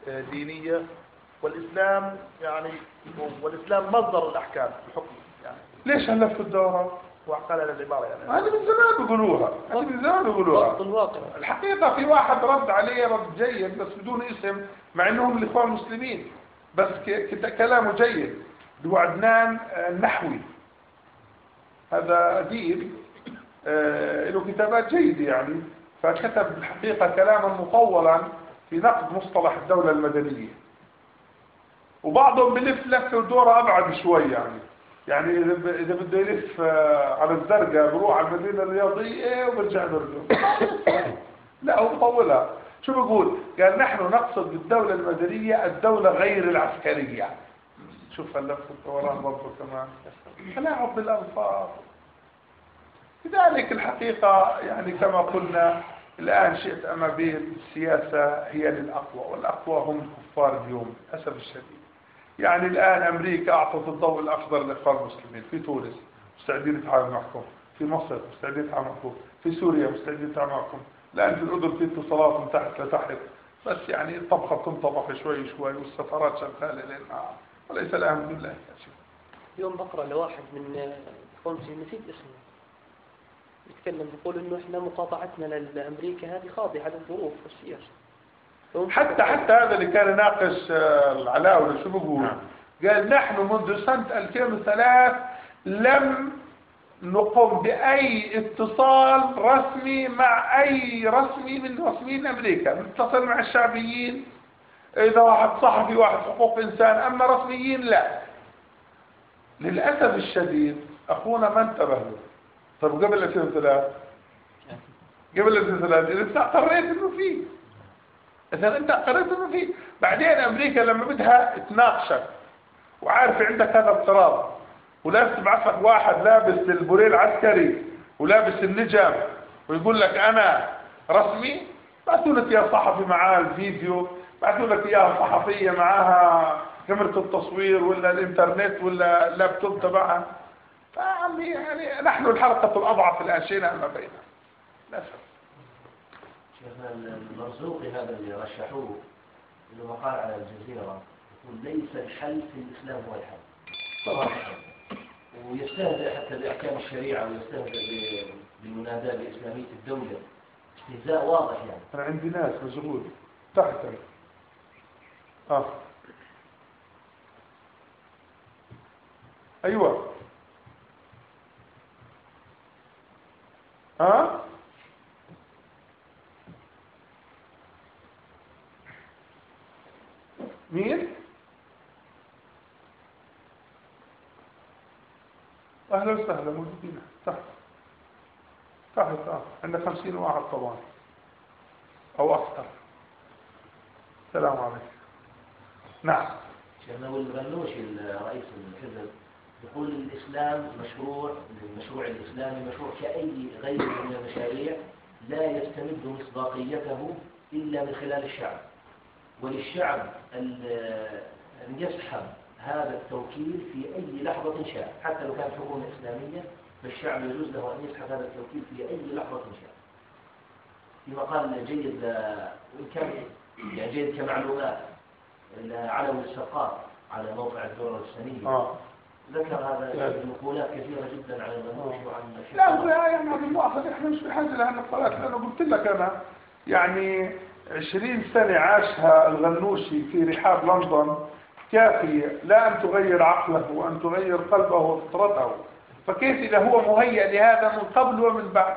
آه، دينية. والإسلام يعني والإسلام مصدر الأحكام الحكم يعني. ليش هلفت الدورة؟ هذه العبارة يعني هذه من زمان بيقولوها. هذه من زمان بيقولوها. ضبط الواقع. الحقيقة في واحد رد عليه رد جيد بس بدون اسم مع إنهم الاخوان المسلمين. بس كلامه جيد. اللي هو عدنان آه، النحوي هذا أديب آه، له كتابات جيدة يعني. فكتب الحقيقة كلاما مطولا في نقد مصطلح الدولة المدنية. وبعضهم بلف لفة ودورة أبعد شوي يعني. يعني إذا إذا بده يلف آه، على الزرقاء بروح على المدينة الرياضية وبرجع برجع. لا هو بطولها شو بقول؟ قال نحن نقصد بالدولة المدنية الدولة غير العسكرية. شوف اللفة الدوران برضه كمان. تلاعب بالألفاظ لذلك الحقيقة يعني كما قلنا الآن شئت أما بين السياسة هي للأقوى والأقوى هم الكفار اليوم للأسف الشديد. يعني الآن أمريكا أعطت الضوء الأخضر للإخوان المسلمين في تونس مستعدين يتعاملوا معكم في مصر مستعدين يتعاملوا معكم في سوريا مستعدين يتعاملوا معكم الآن في الأردن في اتصالات من تحت لتحت بس يعني الطبخة بتنطبخ شوي شوي والسفارات شغالة لنا وليس الأهم شيخ يوم بقرأ لواحد من المسلمين نسيت اسمه. يتكلم يقول إنه إحنا مقاطعتنا لأمريكا هذه خاضعة للظروف والسياسة. فهم- حتى حتى هذا اللي كان يناقش آه، العلاوي شو بقول؟ قال نحن منذ سنة 2003 لم نقوم بأي اتصال رسمي مع أي رسمي من رسميين أمريكا نتصل مع الشعبيين. إذا واحد صحفي واحد حقوق إنسان أما رسميين لا. للأسف الشديد أخونا ما انتبه له. طب قبل 2003 قبل 2003 إذا قريت إنه فيه. إذا أنت قريت إنه فيه بعدين أمريكا لما بدها تناقشك وعارف عندك هذا اضطراب ولازم تبعث لك واحد لابس البوريه العسكري ولابس النجم ويقول لك أنا رسمي بعثوا لك يا صحفي معاه الفيديو بعثوا لك يا صحفية معاها كاميرا التصوير ولا الإنترنت ولا اللابتوب تبعها. فعمي يعني نحن الحلقة الأضعف الآن شئنا ما بيننا. للأسف. شيخنا المرزوقي هذا اللي رشحوه له مقال على الجزيرة يقول ليس الحل في الإسلام هو الحل طبعا ويستهزئ حتى بأحكام الشريعة ويستهزئ بالمناداة بإسلامية الدولة. استهزاء واضح يعني. أنا عندي ناس مشغول. تحت. أنا. آه. أيوه. ها مين أهلا وسهلا موجودين. تحت تحت آه عندنا خمسين واحد طبعا. أو أكثر. السلام عليكم. نعم. شيخنا والغنوشي رئيس الحزب يقول الإسلام مشروع المشروع الإسلامي مشروع كأي غير من المشاريع لا يستمد مصداقيته إلا من خلال الشعب. وللشعب أن يسحب هذا التوكيل في أي لحظة شاء. حتى لو كانت حكومة إسلامية فالشعب يجوز له أن يسحب هذا التوكيل في أي لحظة شاء. في مقال جيد آه، وإن كان يعني جيد كمعلومات علوي السقاط على موقع الدورة السنية. آه. ذكر هذا نقولات كثيرة جدا عن الغنوشي وعن الشيخ لا يعني هذا المؤاخذة إحنا مش بحاجة لهالنقلات لأنه قلت لك أنا يعني عشرين سنة عاشها الغنوشي في رحاب لندن كافية لا أن تغير عقله وأن تغير قلبه وفطرته. فكيف إذا هو مهيأ لهذا من قبل ومن بعد؟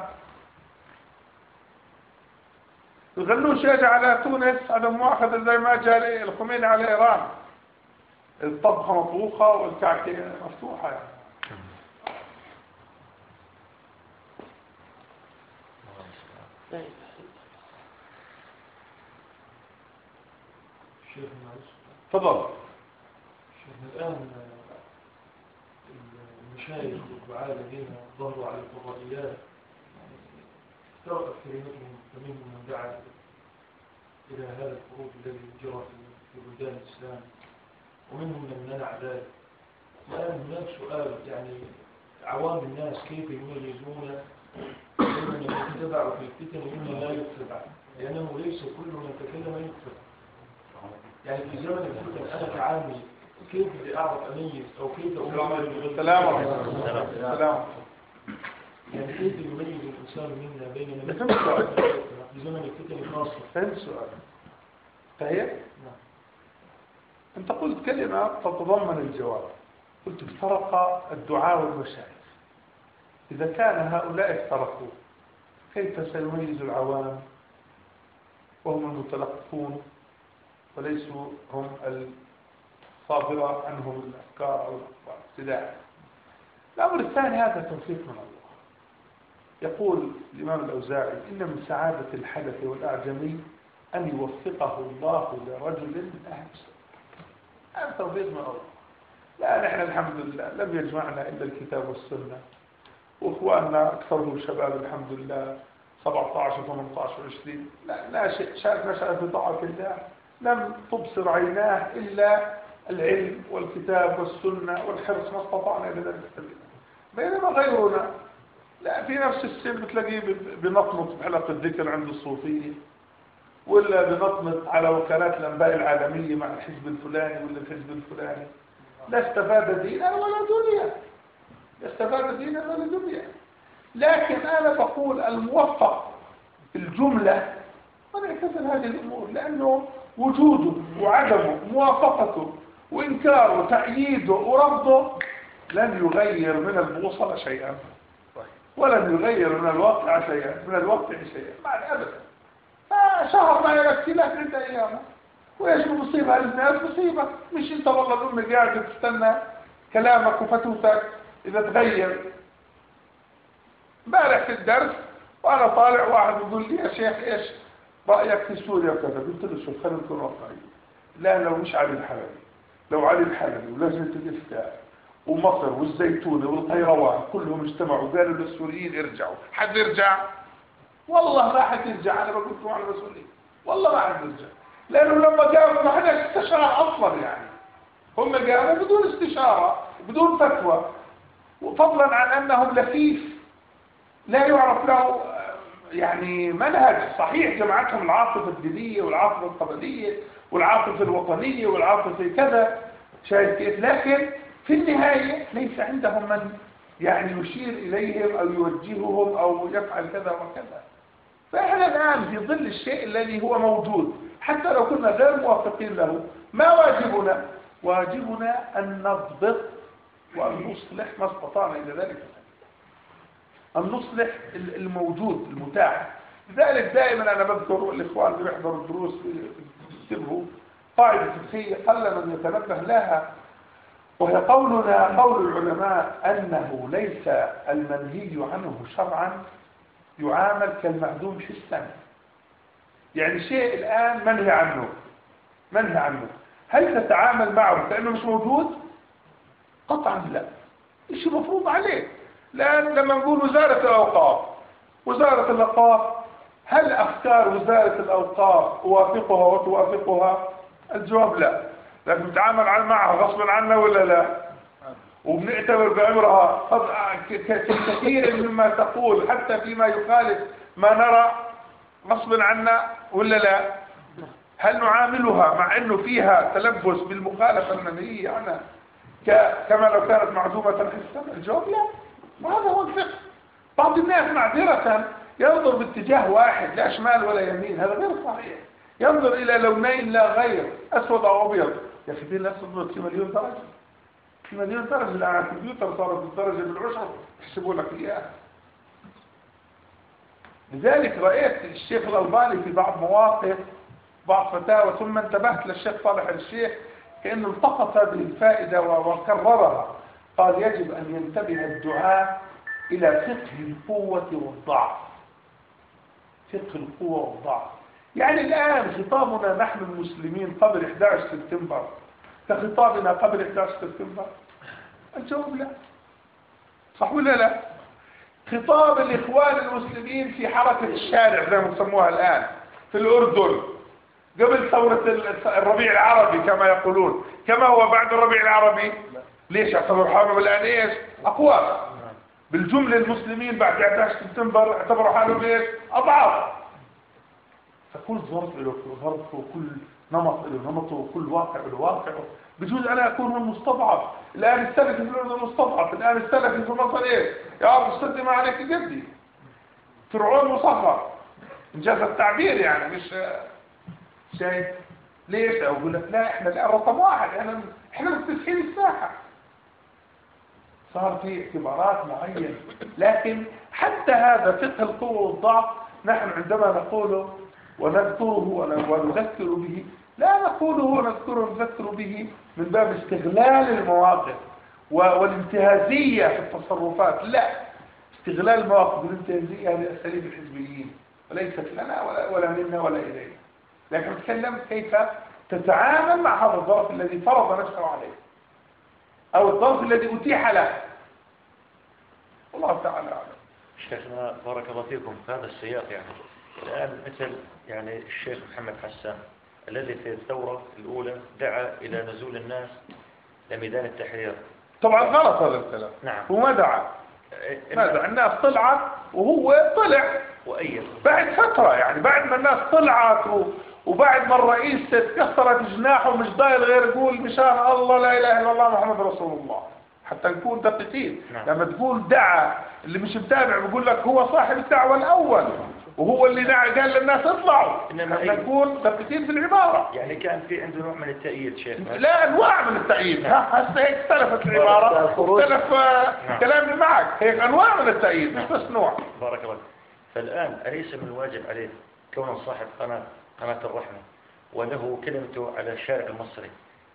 الغنوشي اجى على تونس على مؤاخذة زي ما جاء الخميني على إيران. الطبخة مطبوخة والكعكة مفتوحة. يعني لا إله إلا شيخ معلش. تفضل. شيخنا الآن المشايخ والدعاة الذين ظهروا على الفضائيات. افترقت كلمتهم فمنهم من دعا إلى هذا الخروج الذي جرى في- بلدان الإسلام ومنهم من منع ذلك. الآن هناك سؤال يعني عوام الناس كيف يميزون بين من يتبع في الفتن ومن لا يتبع؟ لأنه ليس كل من تكلم يكتب. يعني في زمن الفتن أنا كعامي كيف بدي أعرف أميز أو كيف أميز؟ السلام عليكم. السلام. يعني كيف يميز الإنسان منا بين من فهمت السؤال. في زمن الفتن خاصة فهمت السؤال. فهي نعم. أنت قلت كلمة تتضمن الجواب. قلت افترق الدعاء والمشايخ. إذا كان هؤلاء افترقوا كيف سيميز العوام؟ وهم المتلقفون؟ وليسوا هم صادرة عنهم الأفكار أو الابتداع الأمر الثاني هذا توفيق من الله. يقول الإمام الأوزاعي إن من سعادة الحدث والأعجمي أن يوفقه الله لرجل من أهل هذا توفيق من الله. لا نحن الحمد لله لم يجمعنا إلا الكتاب والسنة. وإخواننا أكثرهم شباب الحمد لله 17 18 20 لا ناشئ شاف نشأ في طاعة الله. لم تبصر عيناه إلا العلم والكتاب والسنة والحرص ما استطعنا إلى ذلك بينما غيرنا لا في نفس السن بتلاقيه بنطمط بحلقة الذكر عند الصوفية ولا بنطمط على وكالات الأنباء العالمية مع الحزب الفلاني ولا الحزب الفلاني. لا استفاد دينا ولا دنيا. لا استفاد دينا ولا دنيا. لكن أنا بقول الموفق الجملة أنا أعتذر هذه الأمور؟ لأنه وجوده وعدمه موافقته وإنكاره وتأييده ورفضه لن يغير من البوصلة شيئا. ولن يغير من الواقع شيئا من الواقع شيئا. ما أبدا. فشهر ما يكفي لك عدة أيام وإيش المصيبة؟ للناس مصيبة. مش أنت والله الأم قاعدة تستنى كلامك وفتوتك إذا تغير. امبارح في الدرس وأنا طالع واحد يقول لي يا شيخ إيش رأيك في سوريا وكذا قلت له شوف خلينا نكون واقعيين. لا لو مش علي الحلبي لو علي الحلبي ولجنة الإفتاء ومصر والزيتونة والقيروان كلهم اجتمعوا قالوا للسوريين ارجعوا. حد يرجع؟ والله ما حد يرجع. أنا بقول لكم على المسؤولين والله ما حد يرجع. لأنه لما قاموا ما حدا استشار أصلا يعني. هم قاموا بدون استشارة بدون فتوى. وفضلا عن أنهم لفيف لا يعرف له يعني منهج صحيح جمعتهم العاطفة الدينية والعاطفة القبلية والعاطفة الوطنية والعاطفة كذا شايف كيف؟ لكن في النهاية ليس عندهم من يعني يشير إليهم أو يوجههم أو يفعل كذا وكذا. فإحنا الآن في ظل الشيء الذي هو موجود حتى لو كنا غير موافقين له ما واجبنا؟ واجبنا أن نضبط وأن نصلح ما استطعنا إلى ذلك. أن نصلح الموجود المتاح. لذلك دائما أنا بذكر الإخوان اللي بيحضروا الدروس بيكتبوا قاعدة فقهية قل من يتنبه لها وهي قولنا قول العلماء أنه ليس المنهي عنه شرعا يعامل كالمعدوم في السنة. يعني شيء الآن منهي عنه منهي عنه. هل تتعامل معه كأنه مش موجود؟ قطعا لا. إيش مفروض عليه؟ لأن لما نقول وزارة الأوقاف وزارة الأوقاف هل أفكار وزارة الأوقاف أوافقها وتوافقها؟ الجواب لا. لكن نتعامل معها غصبا عنا ولا لا؟ وبنعتبر بأمرها كثير مما تقول حتى فيما يخالف ما نرى غصبا عنا ولا لا؟ هل نعاملها مع إنه فيها تلبس بالمخالفة المنهية عنها كما لو كانت معزومة حسا الجواب لا. وهذا هو الفقه. بعض الناس معذرة ينظر باتجاه واحد لا شمال ولا يمين هذا غير صحيح. ينظر إلى لونين لا غير أسود أو أبيض. يا دي الناس تنظر في مليون درجة. في مليون درجة. الآن الكمبيوتر صارت الدرجة بالعشر يحسبوا لك إياها. لذلك رأيت الشيخ الألباني في بعض مواقف بعض فتاوى ثم انتبهت للشيخ صالح الشيخ كأنه التقط هذه الفائدة وكررها. قال يجب أن ينتبه الدعاء إلى فقه القوة والضعف. فقه القوة والضعف. يعني الآن خطابنا نحن المسلمين قبل 11 سبتمبر. كخطابنا قبل 11 سبتمبر. الجواب لا. صح ولا لا؟ خطاب الإخوان المسلمين في حركة الشارع زي ما تسموها الآن في الأردن. قبل ثورة الربيع العربي كما يقولون. كما هو بعد الربيع العربي؟ ليش اعتبروا حالهم الآن إيش؟ أقوى. بالجملة المسلمين بعد 11 سبتمبر اعتبروا حالهم إيش؟ أضعاف. فكل ظرف له ظرف وكل نمط له نمطه وكل واقع له واقعه بجوز أنا أكون هو المستضعف الآن السلفي في الاردن مستضعف. الآن السلفي في مصر إيه يا أبو استدي ما عليك جدي. فرعون مصغر. إنجاز التعبير يعني مش شايف ليش؟ أقول لك لا إحنا الآن رقم واحد. إحنا إحنا مستسحين الساحة. صار في اعتبارات معينة. لكن حتى هذا فقه القوة والضعف نحن عندما نقوله ونذكره ونذكر به لا نقوله نذكره نذكر به من باب استغلال المواقف والانتهازية في التصرفات لا. استغلال المواقف والانتهازية هذه أساليب الحزبيين وليست لنا ولا منا ولا إلينا. لكن نتكلم كيف تتعامل مع هذا الظرف الذي فرض نفسه عليه أو الظرف الذي أتيح له. والله تعالى أعلم. شيخنا بارك الله فيكم في هذا السياق يعني. الآن مثل يعني الشيخ محمد حسان الذي في الثورة الأولى دعا إلى نزول الناس لميدان التحرير. طبعا غلط هذا الكلام. نعم. وما دعا. ما دعا. الناس طلعت وهو طلع. وأيد بعد فترة يعني بعد ما الناس طلعت و... وبعد ما الرئيس كسرت جناحه مش ضايل غير يقول مشان الله لا إله إلا الله محمد رسول الله. حتى نكون دقيقين. نعم. لما تقول دعا اللي مش متابع بيقول لك هو صاحب الدعوة الأول وهو اللي دعا قال للناس اطلعوا. إنما إحنا أي- نكون دقيقين في العبارة. يعني كان في عنده نوع من التأييد شيخنا لا أنواع من التأييد. ها هسه هيك اختلفت العبارة. اختلف آه، نعم. كلامي معك. هيك أنواع من التأييد مش نعم. بس نوع. بارك الله فالآن أليس من الواجب عليه كونه صاحب قناة قناة الرحمة وله كلمته على الشارع المصري؟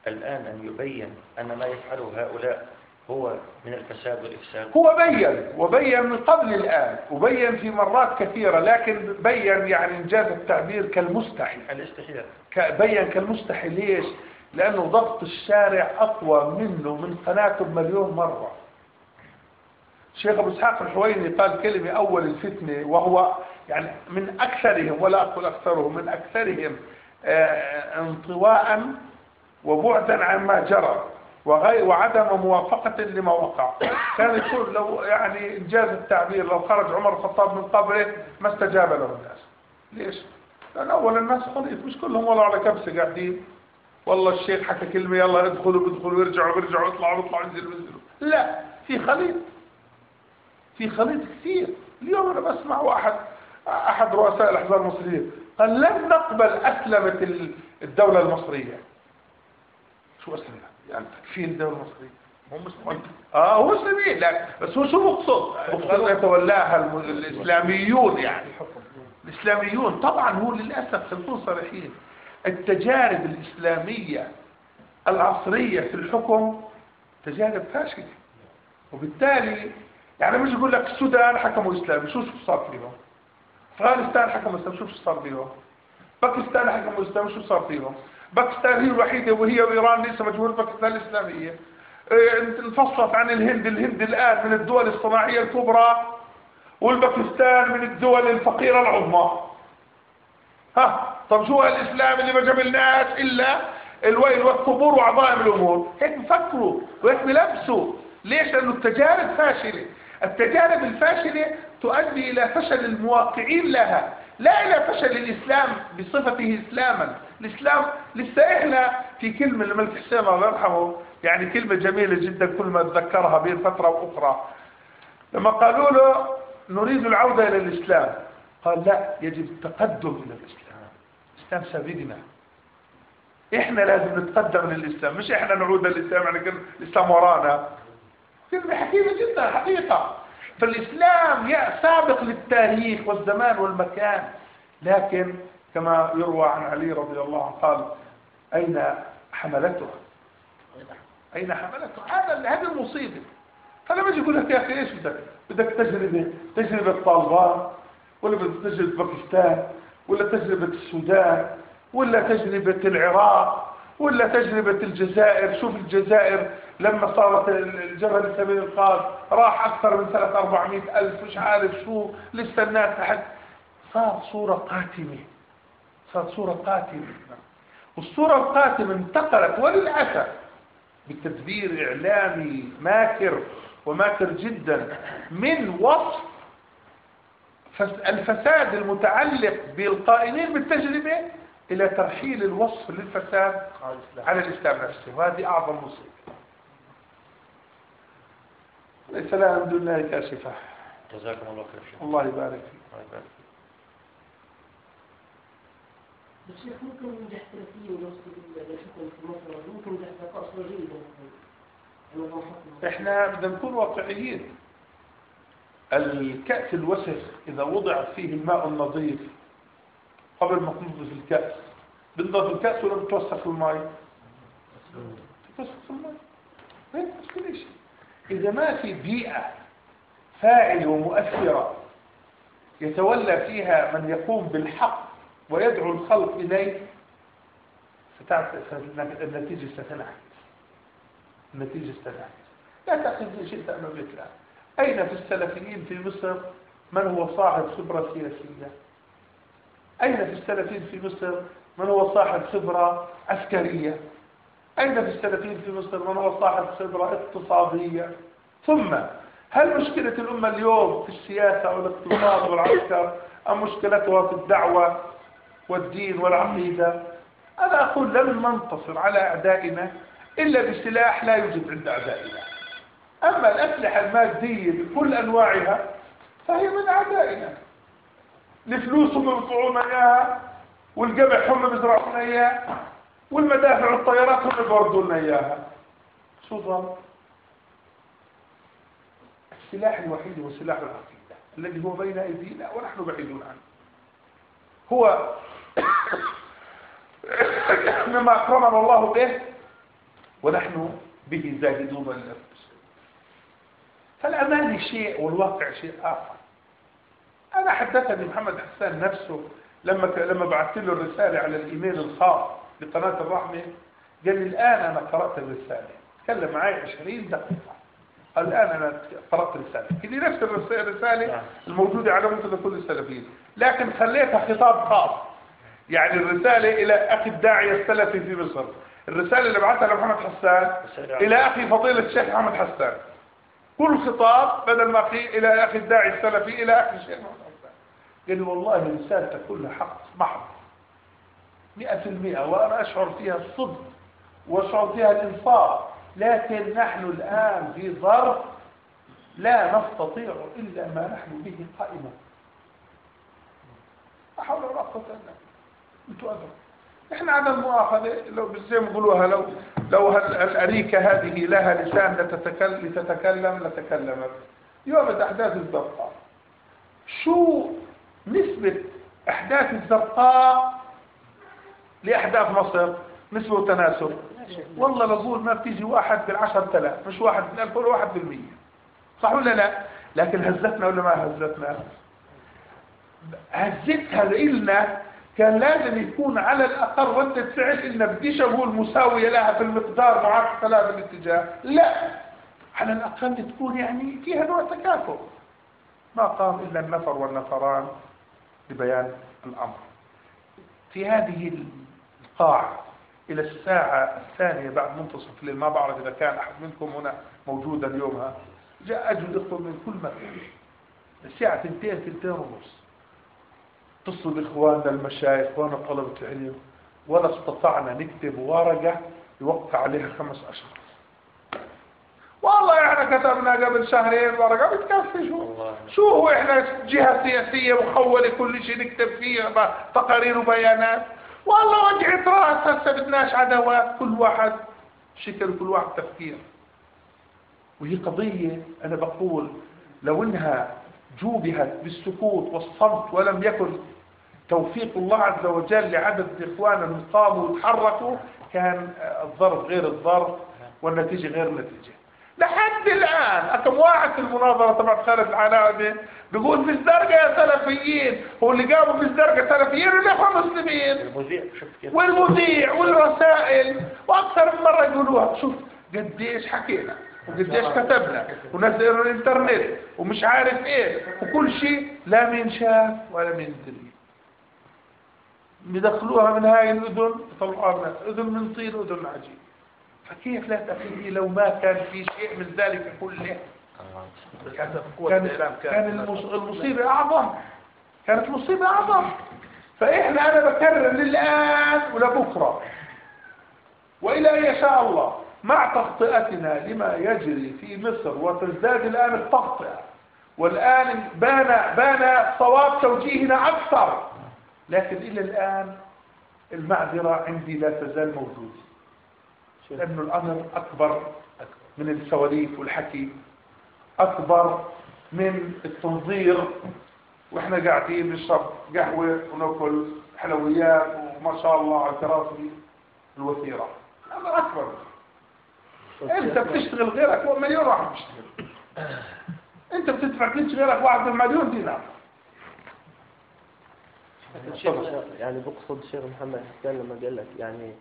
الآن أن يبين أن ما يفعله هؤلاء هو من الفساد والإفساد هو بين وبين من قبل الآن وبين في مرات كثيرة لكن بين يعني إنجاز التعبير كالمستحي الاستحياء. ك- بين كالمستحي ليش؟ لأنه ضغط الشارع أقوى منه من قناته بمليون مرة. الشيخ أبو إسحاق الحويني قال كلمة أول الفتنة وهو يعني من أكثرهم ولا أقول أكثرهم من أكثرهم آه، انطواء وبعدا عن ما جرى. وغير وعدم موافقة لما وقع. كان يقول لو يعني إنجاز التعبير لو خرج عمر الخطاب من قبره ما استجاب له الناس. ليش؟ لأن أول الناس خليط مش كلهم ولا على كبسة قاعدين. والله الشيخ حكى كلمة يلا ادخلوا بدخلوا ويرجعوا بيرجعوا يطلعوا يطلعوا ينزلوا ينزلوا لا في خليط. في خليط كثير. اليوم أنا بسمع واحد أحد رؤساء الأحزاب المصرية قال لن نقبل أسلمة ال- الدولة المصرية. شو أسلمة؟ يعني تكفين الدولة المصرية هم مسلمين آه هو مسلمين لا بس هو شو مقصود؟ مقصود يتولاها الإسلاميون يعني. الإسلاميون طبعا هو للأسف نكون صريحين التجارب الإسلامية العصرية في الحكم تجارب فاشلة. وبالتالي يعني مش يقول لك السودان حكموا إسلامي شو شو صار فيهم؟ أفغانستان حكموا إسلامي شو شو صار فيهم؟ باكستان حكموا إسلامي شو صار فيهم؟ باكستان هي الوحيدة وهي وإيران لسه مجهول باكستان الإسلامية. إيه، انفصلت عن الهند الهند الآن من الدول الصناعية الكبرى والباكستان من الدول الفقيرة العظمى. ها طب شو الإسلام اللي ما جابلناش إلا الويل والثبور وعظائم الأمور؟ هيك بفكروا وهيك بلبسوا. ليش؟ لأنه التجارب فاشلة. التجارب الفاشلة تؤدي إلى فشل المواقعين لها لا إلى فشل الإسلام بصفته إسلاما. الإسلام لسه إحنا في كلمة للملك حسين الله يرحمه يعني كلمة جميلة جدا كل ما أتذكرها بين فترة وأخرى. لما قالوا له نريد العودة إلى الإسلام قال لا يجب التقدم إلى الإسلام. الإسلام سابقنا. إحنا لازم نتقدم للإسلام مش إحنا نعود للإسلام يعني كل الإسلام ورانا. كلمة حكيمة جدا حقيقة. فالإسلام سابق للتاريخ والزمان والمكان لكن كما يروى عن علي رضي الله عنه قال أين حملته أين حملته هذا هذه المصيبة. فلما يجي يقول لك يا أخي إيش بدك؟ بدك تجربة تجربة طالبان ولا بدك تجربة باكستان ولا تجربة السودان ولا تجربة العراق ولا تجربة الجزائر. شوف الجزائر لما صارت الجبهة لسبيل القاز راح أكثر من ثلاث أربعمائة ألف مش عارف شو لسه الناس تحت. صار صورة قاتمة. صار صورة قاتمة والصورة القاتمة انتقلت وللأسف بتدبير إعلامي ماكر وماكر جدا من وصف فس- الفساد المتعلق بالقائمين بالتجربة إلى ترحيل الوصف للفساد على الإسلام نفسه. وهذه أعظم مصيبة ليس لها من دون الله كاشفة جزاكم الله خير الله يبارك فيك الله يبارك فيك. بس شيخ ممكن ننجح 30 ونوصل للحكم في مصر ممكن ننجح جيدة أنا لو حكم إحنا بدنا نكون واقعيين. الكأس الوسخ إذا وضع فيه الماء النظيف قبل ما تنضف الكأس. بنضف الكأس ولا بتوسخ الماء؟ بتوسخ الماء. هيك مش كل شيء إذا ما في بيئة فاعلة ومؤثرة يتولى فيها من يقوم بالحق ويدعو الخلق إليه النتيجة ستنعكس النتيجة ستنعكس لا تأخذ شيء أمام مثله أين في السلفيين في مصر؟ من هو صاحب خبرة سياسية؟ أين في السلفيين في مصر؟ من هو صاحب خبرة عسكرية؟ أين في السلفيين في مصر؟ من هو صاحب خبرة اقتصادية؟ ثم هل مشكلة الأمة اليوم في السياسة والإقتصاد والعسكر أم مشكلتها في الدعوة والدين والعقيدة. أنا أقول لن ننتصر على أعدائنا إلا بسلاح لا يوجد عند أعدائنا. أما الأسلحة المادية بكل أنواعها فهي من أعدائنا. الفلوس هم بيطلعونا إياها والقمح هم بيزرعونا إياه والمدافع والطيارات هم بيوردوا لنا إياها. شو ظل؟ السلاح الوحيد هو سلاح العقيدة الذي هو بين أيدينا ونحن بعيدون عنه. هو مما أكرمنا الله به ونحن به زاهدون للأنفس فالأماني شيء والواقع شيء آخر. أنا حدثني محمد حسان نفسه لما لما بعثت له الرسالة على الإيميل الخاص لقناة الرحمة قال لي الآن أنا قرأت الرسالة. تكلم معي 20 دقيقة. الآن أنا قرأت الرسالة كذي نفس الرسالة الموجودة على منتدى كل السلفيين. لكن خليتها خطاب خاص. يعني الرسالة إلى أخي الداعية السلفي في مصر. الرسالة اللي بعثها لمحمد حسان إلى أخي فضيلة الشيخ محمد حسان. كل خطاب بدل ما في إلى أخي الداعي السلفي إلى أخي الشيخ محمد حسان. قال والله رسالتك كلها حق محض. مئة في المئة وأنا أشعر فيها الصدق وأشعر فيها الإنصاف. لكن نحن الآن في ظرف لا نستطيع إلا ما نحن به حول ولا قوة إلا بالله. أنتوا أدرى إحنا على المؤاخذة لو زي ما بيقولوها لو لو الأريكة هذه لها لسان لتتكلم لتتكلم؟ لتكلمت. يوم أحداث الزرقاء. شو نسبة أحداث الزرقاء لأحداث مصر؟ نسبة وتناسب والله بقول ما بتيجي واحد بالعشر تلاف مش واحد بالألف ولا واحد بالمية. صح ولا لا؟ لكن هزتنا ولا ما هزتنا؟ هزتها لإلنا كان لازم يكون على الأقل ردة فعل إن بديش أقول مساوية لها في المقدار معاكسة لها بالاتجاه لا. على الأقل تكون يعني فيها نوع تكافؤ. ما قام إلا النفر والنفران لبيان الأمر. في هذه القاعة إلى الساعة الثانية بعد منتصف الليل. ما بعرف إذا كان أحد منكم هنا موجودا اليوم جاء أجل إخوة من كل مكان. الساعة تنتين تنتين ونص. اتصلوا بإخواننا المشايخ إخواننا طلبة العلم. ولا استطعنا نكتب ورقة يوقع عليها خمس أشخاص. والله إحنا كتبنا قبل شهرين ورقة بتكفي شو شو هو إحنا جهة سياسية مخولة كل شيء نكتب فيها تقارير وبيانات. والله وجعت راس هسه بدناش عداوات كل واحد شكل كل واحد تفكير. وهي قضية أنا بقول لو إنها جوبهت بالسكوت والصمت ولم يكن توفيق الله عز وجل لعدد اللي قاموا وتحركوا كان الظرف غير الظرف والنتيجة غير النتيجة. لحد الآن. أكم واحد في المناظرة تبع خالد العنابي بيقول في الزرقاء يا سلفيين. هو اللي قاموا في الزرقاء سلفيين والإخوة مسلمين؟ والمذيع والرسائل وأكثر من مرة يقولوها شوف قديش حكينا وقديش كتبنا ونزلنا الإنترنت ومش عارف إيه. وكل شيء لا مين شاف ولا مين دري بدخلوها من هاي الأذن يطلعوها من أذن من طين أذن عجيب. فكيف لا تفيدي لو ما كان في شيء من ذلك كله؟ كان, كان, كان المص- المصيبة أعظم. كانت المصيبة أعظم. فإحنا أنا بكرر للآن ولبكرة وإلى أن يشاء الله مع تخطئتنا لما يجري في مصر وتزداد الآن التخطئة. والآن بان بان صواب توجيهنا أكثر. لكن إلى الآن المعذرة عندي لا تزال موجودة. لأن الأمر أكبر من السواليف والحكي أكبر من التنظير. وإحنا قاعدين نشرب قهوة ونأكل حلويات وما شاء الله على الكراسي الوثيرة. هذا أكبر. أنت بتشتغل غيرك مليون واحد بيشتغل. أنت بتدفع كل غيرك واحد مليون دينار. يعني بقصد الشيخ محمد حسان لما قال لك يعني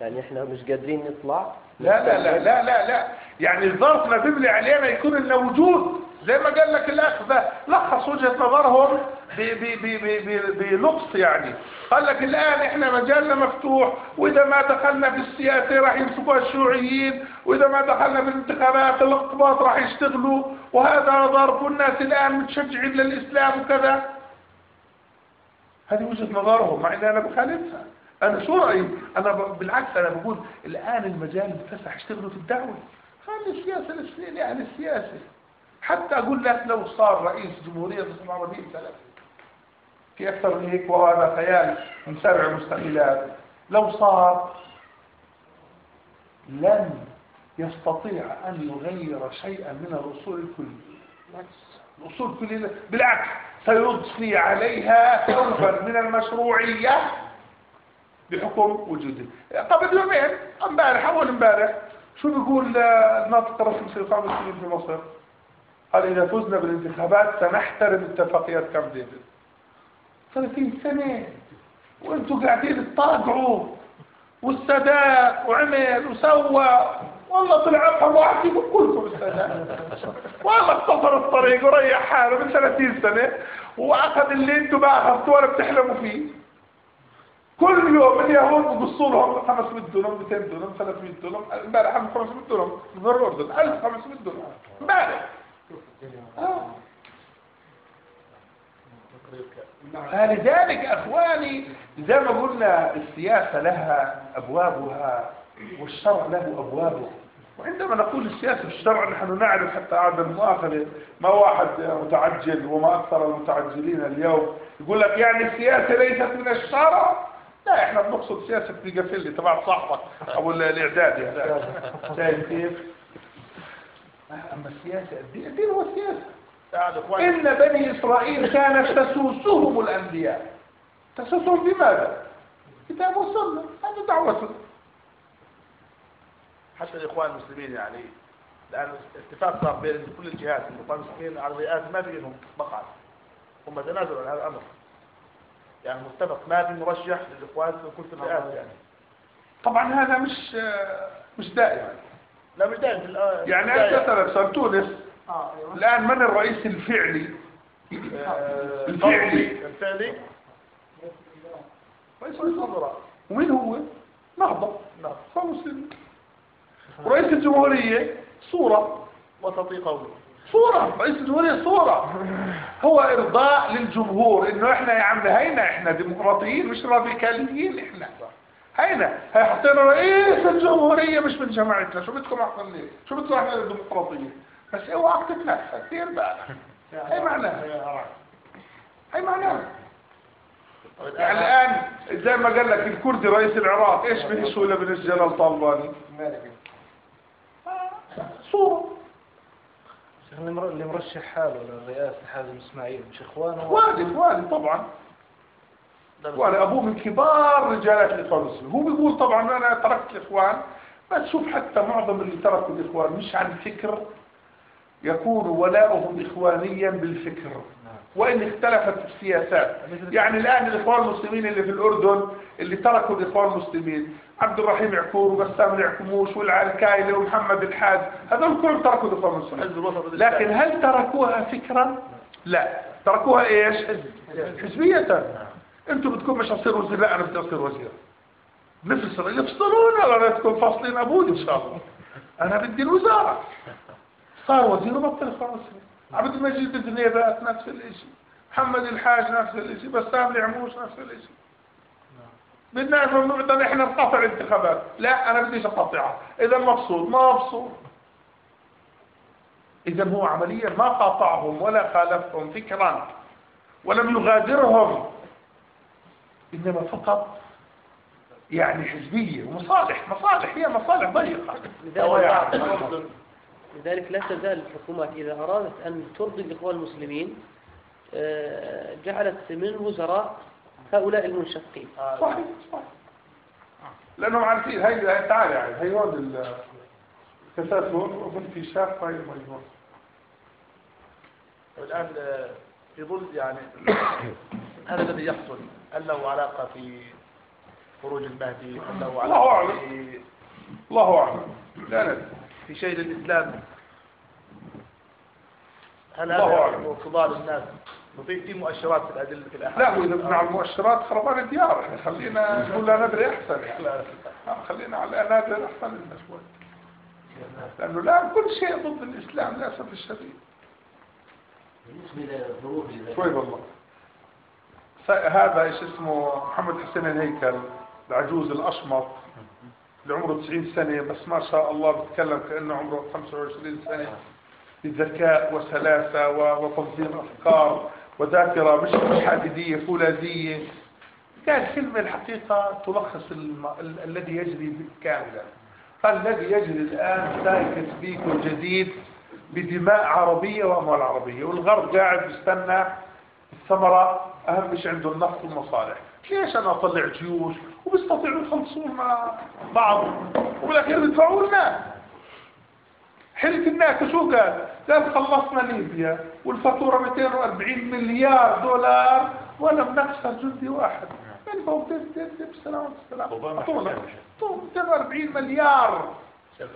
يعني إحنا مش قادرين نطلع. لا لا لا لا لا لا. يعني الظرف ما بيبلي علينا يكون لنا وجود. زي ما قال لك الأخ ده لخص وجهة نظرهم ب- ب- ب- ب- ب- بلطف يعني. قال لك الآن إحنا مجالنا مفتوح وإذا ما دخلنا في السياسة راح يمسكوها الشيوعيين وإذا ما دخلنا في الانتخابات الاقتباط راح يشتغلوا وهذا ضرب والناس الآن متشجعين للإسلام وكذا. هذه وجهة نظرهم مع ان أنا بخالفها. أنا شو رأيي؟ أنا ب... بالعكس أنا بقول الآن المجال اتسع اشتغلوا في الدعوة. خلي للسنين يعني السياسة. حتى أقول لك لو صار رئيس جمهورية مصر العربيه مثلا في أكثر من هيك وهذا خيال من سبع مستقلات لو صار لن يستطيع أن يغير شيئا من الاصول الكليه الأصول كلها بالعكس سيضفي عليها ثوبا من المشروعية. بحكم وجوده. قبل يومين امبارح أول امبارح. شو بيقول الناطق الرسمي سيد قام المسلمين في مصر؟ قال إذا فزنا بالانتخابات سنحترم اتفاقيات كامب ديفيد. 30 سنة. وأنتوا قاعدين تطاقعوا والسادات وعمل وسوى. والله طلع افهم واحد فيكم كلكم السادات والله اختصر الطريق وريح حاله من 30 سنة. وأخذ اللي أنتم ما أخذتوه ولا بتحلموا فيه. كل يوم اليهود بقصوا لهم 500 دولار 200 دولار 300 دولار. امبارح 500 دولار. في الاردن 1500 دولار. امبارح. آه. فلذلك إخواني زي ما قلنا السياسة لها أبوابها والشرع له أبوابه. وعندما نقول السياسة في الشرع نحن نعرف حتى عدم المؤاخذه ما واحد متعجل وما أكثر المتعجلين اليوم. يقول لك يعني السياسة ليست من الشرع لا إحنا بنقصد سياسة بيجافيلي تبع صاحبك أو الإعدادي هذا شايف كيف؟ أما السياسة الدين الدين هو اخواني إن بني إسرائيل كانت تسوسهم الأنبياء. تسوسهم بماذا؟ كتاب والسنة هذا دعوة حتى الاخوان المسلمين يعني لأن اتفاق صار بين كل الجهات المسلمين على الرئاسة ما في لهم مقعد هم تنازلوا عن هذا الأمر. يعني متفق. ما في مرشح للإخوان في كل الرئاسه يعني. طبعا هذا مش مش دائما لا مش الآن يعني أنت مثلا تونس الآن من الرئيس الفعلي؟ آه، الفعلي. الفعلي؟ رئيس الوزراء ومين هو؟ نهضة. نهضة مسلم. ورئيس الجمهورية. صورة. وسطي قومي. صورة رئيس الجمهورية صورة. هو إرضاء للجمهور إنه إحنا يا عم هينا إحنا ديمقراطيين مش راديكاليين إحنا. هينا. هي حطينا رئيس الجمهورية مش من جماعتنا. شو بدكم أحسن ليه شو بدكم إحنا الديمقراطية بس اوعى تتنفس دير بقى هي معناها. هي معناها. يعني الآن زي ما قال لك الكردي رئيس العراق إيش بيهشوا له بن الجلال طلباني صورة. اللي مر- اللي مرشح حاله للرئاسة حازم إسماعيل؟ مش إخوانه؟ والد والد طبعا. والد أبوه من كبار رجالات الإخوان المسلمين. هو بيقول طبعا أنا تركت الإخوان بس شوف حتى معظم اللي تركوا الإخوان مش عن فكر يكون ولاؤهم إخوانيا بالفكر. وإن اختلفت السياسات. يعني الآن الإخوان المسلمين اللي في الأردن اللي تركوا الإخوان المسلمين عبد الرحيم عكور وبسام العكموش والعركايلي ومحمد الحاج هذول كلهم تركوا الإخوان المسلمين. لكن هل تركوها فكرا؟ لا. تركوها إيش؟ حزبية. أنتوا بدكم مش اصير وزير لا أنا بدي اصير وزير. نفصل يفصلونا ولا تكون فاصلين أبوي إن شاء الله. أنا بدي الوزارة. صار وزير وبطل إخوان المسلمين. عبد المجيد بن نفس الشيء محمد الحاج نفس الشيء بسام العموش نفس الشيء بدنا بدنا إحنا نقاطع الانتخابات. لا أنا بديش اقاطعها إذا مبسوط ما مبسوط. إذا هو عمليا ما قاطعهم ولا خالفهم فكرا ولم يغادرهم إنما فقط يعني حزبية ومصالح. مصالح هي مصالح ضيقة. لذلك لا تزال الحكومات إذا أرادت أن ترضي الإخوان المسلمين آه، جعلت من الوزراء هؤلاء المنشقين. صحيح صحيح. لأنهم عارفين هي تعال يعني هي هون التسلل وانكشاف غير مجنون الآن آه، في ظل يعني هذا الذي يحصل هل له علاقة في خروج المهدي؟ هل له الله علاقة أعلم. في الله أعلم. لا ندري في شيء للإسلام. هل هذا أعلم. فضال الناس؟ وفي في مؤشرات في الأدلة في الأحاديث. لا واذا بدنا على المؤشرات خربان الديار إحنا خلينا نقول لا ندري أحسن يعني. آه، خلينا على لا ندري أحسن لنا لأنه لا كل شيء ضد الإسلام للاسف الشديد بالنسبة للظروف اللي شوي والله هذا إيش اسمه؟ محمد حسين الهيكل العجوز الأشمط. اللي عمره 90 سنة بس ما شاء الله بتكلم كأنه عمره 25 سنة. بذكاء وسلاسة وتنظيم أفكار وذاكرة مش مش حادثية فولاذية. قال كلمة الحقيقة تلخص الم... ال... الذي يجري كاملا قال الذي يجري الآن سايكس بيكو جديد بدماء عربية وأموال عربية. والغرب قاعد بيستنى الثمرة أهم شيء عنده النفط والمصالح. ليش أنا أطلع جيوش؟ وبيستطيعوا يخلصون مع بعض. وبالأخير بيدفعوا لنا. حلف الناتو شو قال؟ قال خلصنا ليبيا والفاتورة 240 مليار دولار ولا بنخسر جندي واحد. من فوق أعطونا. حسن. أعطونا 240 مليار.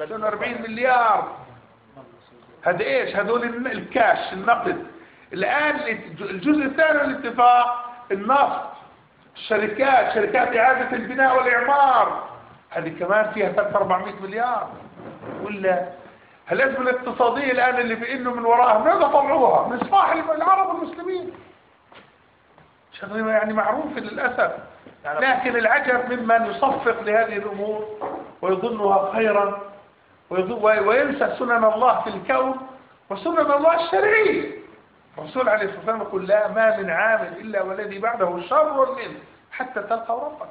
240 مليار. هذا إيش؟ هذول الكاش النقد. الآن الج- الجزء الثاني من الاتفاق النفط. الشركات شركات إعادة البناء والإعمار. هذه كمان فيها 3 400 مليار. ولا الأزمة الاقتصادية الآن اللي انه من وراها وين طلعوها؟ من صفاح العرب والمسلمين شغلة يعني معروفة للأسف. لكن العجب ممن يصفق لهذه الأمور ويظنها خيرا وينسى سنن الله في الكون وسنن الله الشرعيه الرسول عليه الصلاة والسلام يقول لا ما من عام إلا والذي بعده شر منه حتى تلقوا ربكم.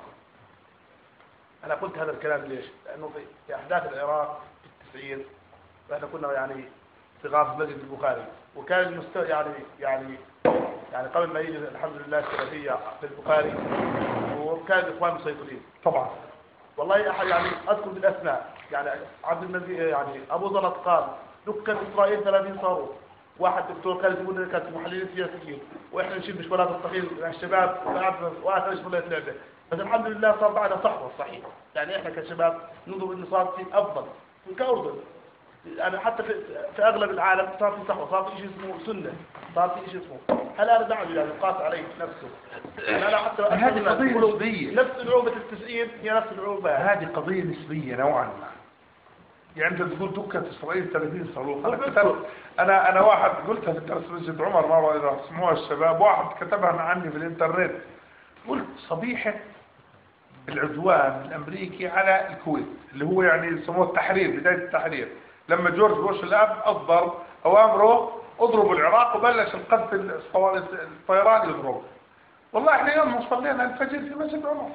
أنا قلت هذا الكلام ليش؟ لأنه في- أحداث العراق في التسعين فإحنا كنا يعني في مسجد البخاري وكان المست يعني يعني يعني قبل ما يجي الحمد لله السلفية في البخاري وكان الإخوان مسيطرين طبعا. والله أحد يعني أذكر بالأسماء يعني عبد المجيد يعني أبو زلط قال دكة إسرائيل 30 صاروخ. واحد دكتور كان يقول لنا كانت محللين سياسيين وإحنا نشيل مشوارات الصغير مع الشباب واحد مش ولا لعبه بس الحمد لله صار بعدها صحوة صحيح يعني إحنا كشباب ننظر إنه صار في أفضل كاردن يعني حتى في, في أغلب العالم صار في صحوة صار في شيء اسمه سنة صار في شيء اسمه. هل هذا دعم يعني قاس عليه نفسه؟ يعني أنا حتى هذه قضية نسبية. نفس العوبة التسعين هي نفس العوبة هذه قضية نسبية نوعا ما. يعني أنت تقول دكة إسرائيل 30 صاروخ أنا. كتبت أنا أنا واحد قلتها في مسجد عمر مرة إذا سمعوها الشباب واحد كتبها عني في الإنترنت. قلت صبيحة العدوان الأمريكي على الكويت اللي هو يعني يسموه التحرير بداية التحرير. لما جورج بوش الأب اصدر أوامره اضربوا العراق وبلش القذف الصواريخ الطيران يضرب والله إحنا يوم ما صلينا الفجر في مسجد عمر.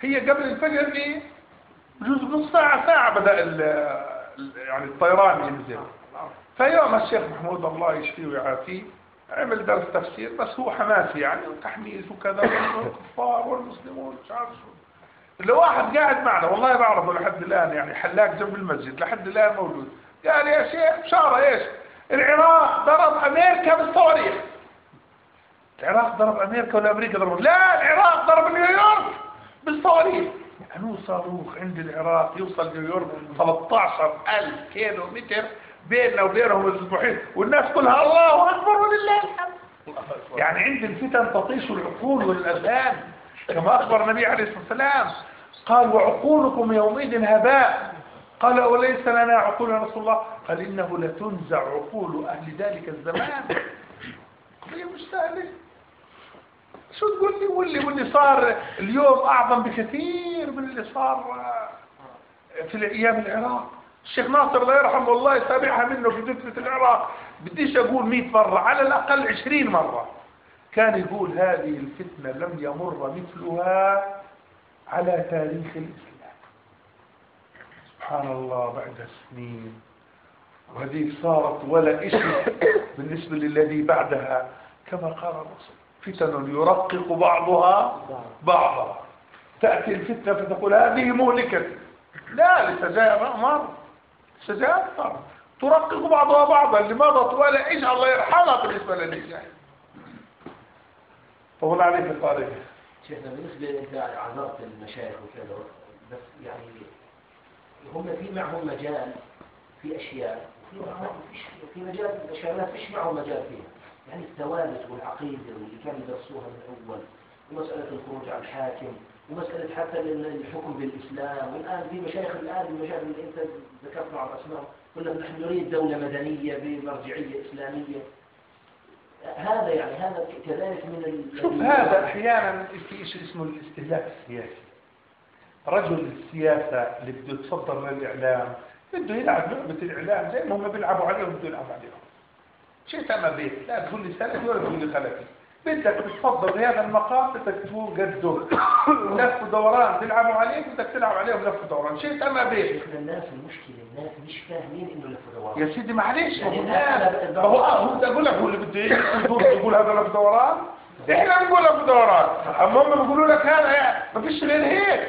هي قبل الفجر ب بجوز نص ساعة ساعة بدأ يعني الطيران ينزل. فيوم الشيخ محمود الله يشفيه ويعافيه عمل درس تفسير بس هو حماسي يعني وتحميس وكذا والكفار والمسلمون مش عارف شو. اللي واحد قاعد معنا والله بعرفه لحد الآن يعني حلاق جنب المسجد لحد الآن موجود. قال يا شيخ بشارة إيش؟ العراق ضرب أمريكا بالصواريخ. العراق ضرب أمريكا ولا أمريكا ضرب؟ لا العراق ضرب نيويورك بالصواريخ. يعني صاروخ عند العراق يوصل نيويورك 13000 كيلو متر بيننا وبينهم المحيط والناس كلها الله أكبر ولله الحمد. يعني عند الفتن تطيش العقول والأذهان. كما أخبر النبي عليه الصلاة والسلام. قال وعقولكم يومئذ هباء. قال وليس لنا عقول يا رسول الله؟ قال إنه لتنزع عقول أهل ذلك الزمان. قضية مش سهلة. شو تقول لي؟ واللي واللي صار اليوم أعظم بكثير من اللي صار في أيام العراق. الشيخ ناصر الله يرحمه الله يتابعها منه في فتنة العراق. بديش أقول 100 مرة على الأقل 20 مرة. كان يقول هذه الفتنة لم يمر مثلها على تاريخ الإسلام. سبحان الله بعد سنين. وهذه صارت ولا إشي بالنسبة للذي بعدها كما قال الرسول. فتن يرقق بعضها بعضا. تأتي الفتنة فتقول هذه مهلكة لا لسجايا أمر سجايا أكثر ترقق بعضها بعضا. لماذا طوال؟ إيش الله يرحمها بالنسبة للنساء. طول عليك الطريق شيخنا بالنسبة انت عذرت المشايخ وكذا بس يعني هم في معهم مجال في فيش في مجال اشياء ما فيش معهم مجال فيها. يعني الثوابت والعقيدة واللي كانوا يدرسوها من أول ومسألة الخروج على الحاكم ومسألة حتى الحكم بالإسلام. والآن في مشايخ الآن المشايخ اللي أنت ذكرت مع الأسماء قلنا نحن نريد دولة مدنية بمرجعية إسلامية. هذا يعني هذا كذلك من. شوف هذا أحيانا في شيء اسمه الاستهلاك السياسي. رجل السياسة اللي بده يتصدر للإعلام بده يلعب لعبة الإعلام زي ما هم بيلعبوا عليهم بده يلعب عليهم. شيء ما بيت لا تقول لي سلفي ولا تقول لي خلفي. بدك تتفضل بهذا المقام بدك تكون قدهم لف ودوران تلعبوا عليك بدك تلعب عليهم لف ودوران شيء ما بيت الناس المشكلة الناس مش فاهمين إنه لف ودوران يا سيدي معلش يعني هو هو هو بدي أقول لك هو اللي بده يقول يقول هذا لف دوران. إحنا بنقول لف دوران. هم بيقولوا لك هذا ما فيش غير هيك.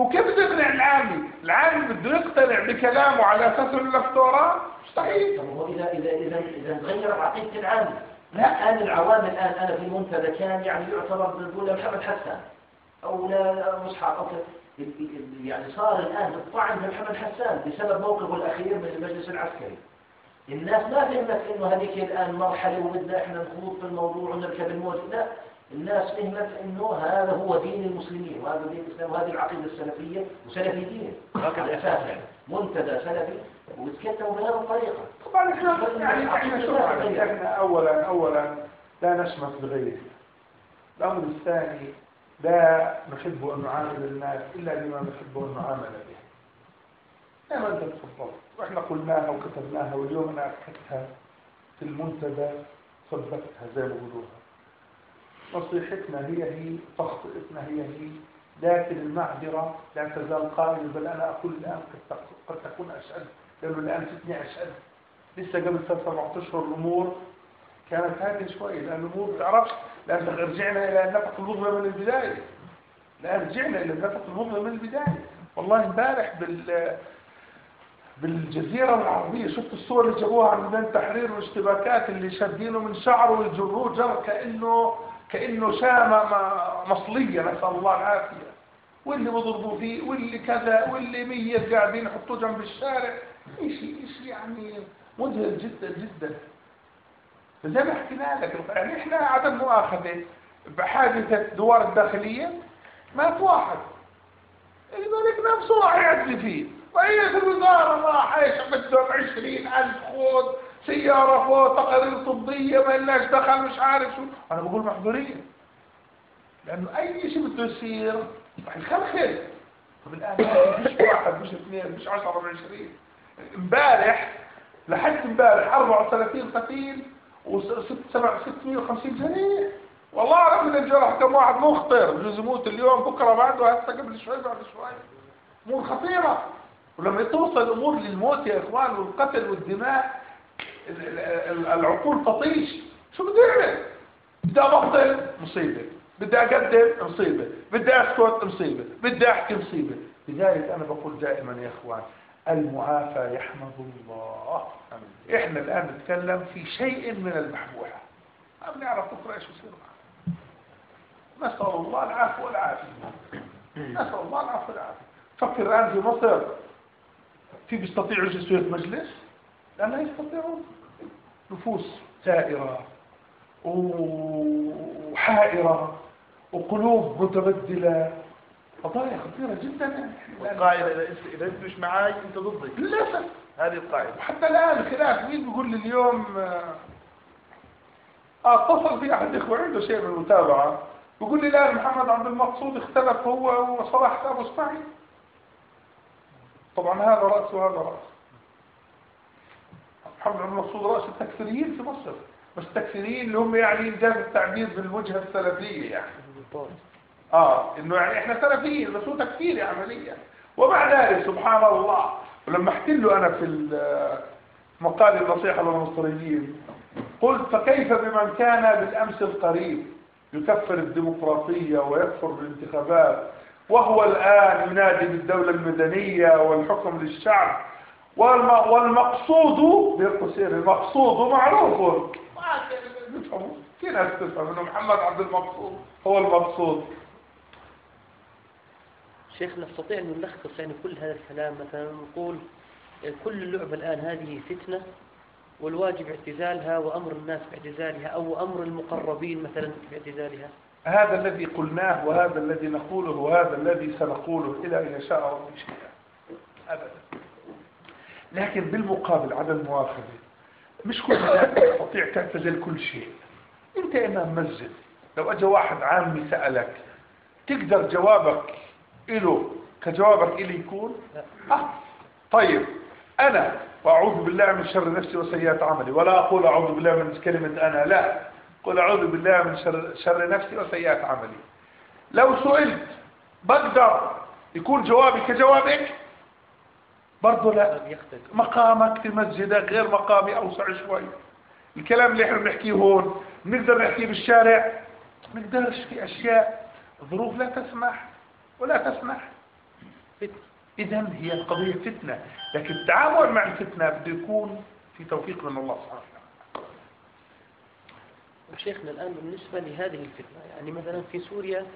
هو كيف بده يقنع العامي العامي بده يقتنع بكلامه على أساس إنه لف دوران مستحيل. طب هو اذا اذا اذا إذا تغيرت عقيدة العام لا. الان العوام الآن أنا في المنتدى كان يعني يعتبر بنقول محمد حسان أو مصحف أو كذا. يعني صار الآن الطعن بمحمد حسان بسبب موقفه الأخير من المجلس العسكري. الناس ما فهمت إنه هذيك الآن مرحلة وبدنا إحنا نخوض في الموضوع ونركب الموج لا. الناس فهمت إنه هذا هو دين المسلمين وهذا دين الإسلام وهذه العقيدة السلفية وسلفي دين على أساس منتدى سلفي وتكتبوا بهذه الطريقة. طبعا إحنا يعني إحنا يعني إحنا اولا اولا لا نشمت بغيره الأمر الثاني لا نحب أن نعامل الناس إلا بما نحب أن نعامل به. زي ما أنت تفضلت وإحنا قلناها وكتبناها واليوم أنا أكدتها في المنتدى ثبتها زي ما بيقولوها. نصيحتنا هي هي تخطئتنا هي هي. لكن المعذرة لا تزال قائمة بل أنا أقول الآن قد تك- قد تكون أشد لأنه الآن فتنة أشد لسه قبل ثلاث سبعة أشهر الأمور كانت هذه شوي لأن الأمور تعرفش. لأن رجعنا إلى النفق المظلم من البداية. الآن رجعنا إلى النفق المظلم من البداية. والله امبارح بال بالجزيرة العربية شفت الصور اللي جابوها عن ميدان التحرير والاشتباكات اللي شادينه من شعره ويجروه جر كأنه كأنه شامة م- مصلية نسأل الله العافية. واللي بضربوا فيه واللي كذا واللي مية قاعدين يحطوه جنب الشارع. شيء شيء يعني؟ مذهل جدا جدا. زي ما حكينا لك يعني إحنا عدم مؤاخذة بحادثة دوار الداخلية مات واحد. الملك نفسه راح يعزي فيه. رئيس الوزارة راح إيش بدهم عشرين ألف خود. سيارة فوق تقارير طبية ما لناش دخل مش عارف شو. أنا بقول محظورين لأنه أي شيء بده يصير راح يخلخل. طب الآن مش واحد مش اثنين مش عشرة من عشرين. امبارح لحد امبارح 34 قتيل سبع 650 جريح والله اعرف من الجرح كم واحد مخطر بجوز يموت اليوم بكرة بعده هسه قبل شوي بعد شوي. أمور خطيرة. ولما توصل الأمور للموت يا إخوان والقتل والدماء ال- ال- ال- العقول تطيش. شو بدي أعمل؟ بدي أبطل مصيبة. بدي أقدم مصيبة. بدي أسكت مصيبة. بدي أحكي مصيبة. لذلك أنا بقول دائما يا إخوان المعافى يحمد الله. إحنا الآن نتكلم في شيء من المحبوحة. ما بنعرف بكرة إيش يصير معنا. نسأل الله العفو والعافية. نسأل الله العفو والعافية. فكر الآن في مصر. في بيستطيعوا يجلسوا في مجلس لا لا يستطيعون نفوس ثائره وحائرة وقلوب متبدلة. قضايا خطيرة جدا. والقاعدة إذا أنت- مش معاي أنت ضدي. للأسف. هذه القاعدة. وحتى الآن خلاف مين بيقول لي اليوم آه، آه، اتصل في أحد الإخوة عنده شيء من المتابعة. بيقول لي الآن محمد عبد المقصود اختلف هو وصلاح أبو اسماعيل طبعا هذا رأس وهذا رأس محمد عبد المقصود رأس التكفيريين في مصر. بس التكفيريين اللي هم يعني إنجاز التعبير بالوجهة السلفية يعني. آه إنه يعني إحنا سلفيين بس هو تكفيري عمليا ومع ذلك سبحان الله ولما له أنا في ال- مقال النصيحة للمصريين قلت فكيف بمن كان بالأمس القريب يكفر الديمقراطية ويكفر بالانتخابات وهو الآن ينادي بالدولة المدنية والحكم للشعب والمقصود قوسين المقصود معروف. بيفهموا في ناس تفهم إنه محمد عبد المقصود هو المقصود. شيخ نستطيع أن نلخص يعني كل هذا الكلام؟ مثلا نقول كل اللعبة الآن هذه فتنة والواجب اعتزالها وأمر الناس باعتزالها أو أمر المقربين مثلا باعتزالها. هذا الذي قلناه وهذا الذي نقوله وهذا الذي سنقوله إلى أن يشاء ربي شيئا أبدا. لكن بالمقابل عدم المؤاخذة مش كل تستطيع تعتزل كل شيء. انت إمام مسجد لو اجى واحد عامي سألك تقدر جوابك له كجوابك إلي يكون؟ آه. طيب أنا واعوذ بالله من شر نفسي وسيئات عملي ولا أقول أعوذ بالله من كلمة أنا لا. قل أعوذ بالله من شر, شر نفسي وسيئات عملي. لو سئلت بقدر يكون جوابي كجوابك؟ برضه لا. مقامك في مسجدك غير مقامي أوسع شوي. الكلام اللي إحنا بنحكيه هون بنقدر نحكيه بالشارع. ما نقدرش في أشياء ظروف لا تسمح ولا تسمح. اذا هي القضية فتنة. لكن التعامل مع الفتنة بده يكون في توفيق من الله سبحانه وتعالى. شيخنا الآن بالنسبة لهذه الفتنة يعني مثلا في سوريا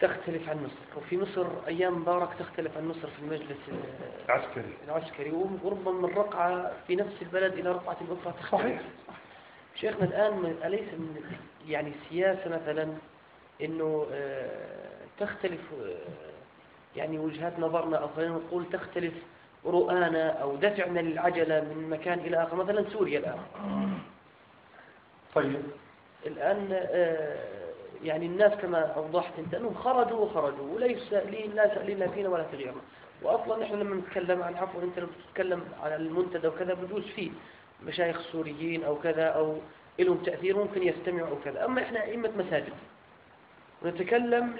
تختلف عن مصر. وفي مصر أيام مبارك تختلف عن مصر في المجلس ال- عسكري العسكري. وربما من رقعة في نفس البلد إلى رقعة أخرى تختلف. صحيح. شيخنا الآن أليس من يعني السياسة مثلا أنه آه، تختلف آه، يعني وجهات نظرنا أو خلينا نقول تختلف رؤانا أو دفعنا للعجلة من مكان إلى آخر مثلا سوريا الآن. طيب. الآن آه، يعني الناس كما أوضحت أنت أنهم خرجوا وخرجوا وليس لا سائلين لا فينا ولا في غيرنا وأصلا نحن لما نتكلم عن عفوا أنت لما تتكلم على المنتدى وكذا بجوز فيه مشايخ سوريين أو كذا أو لهم تأثير ممكن يستمعوا أو كذا. أما إحنا أئمة مساجد ونتكلم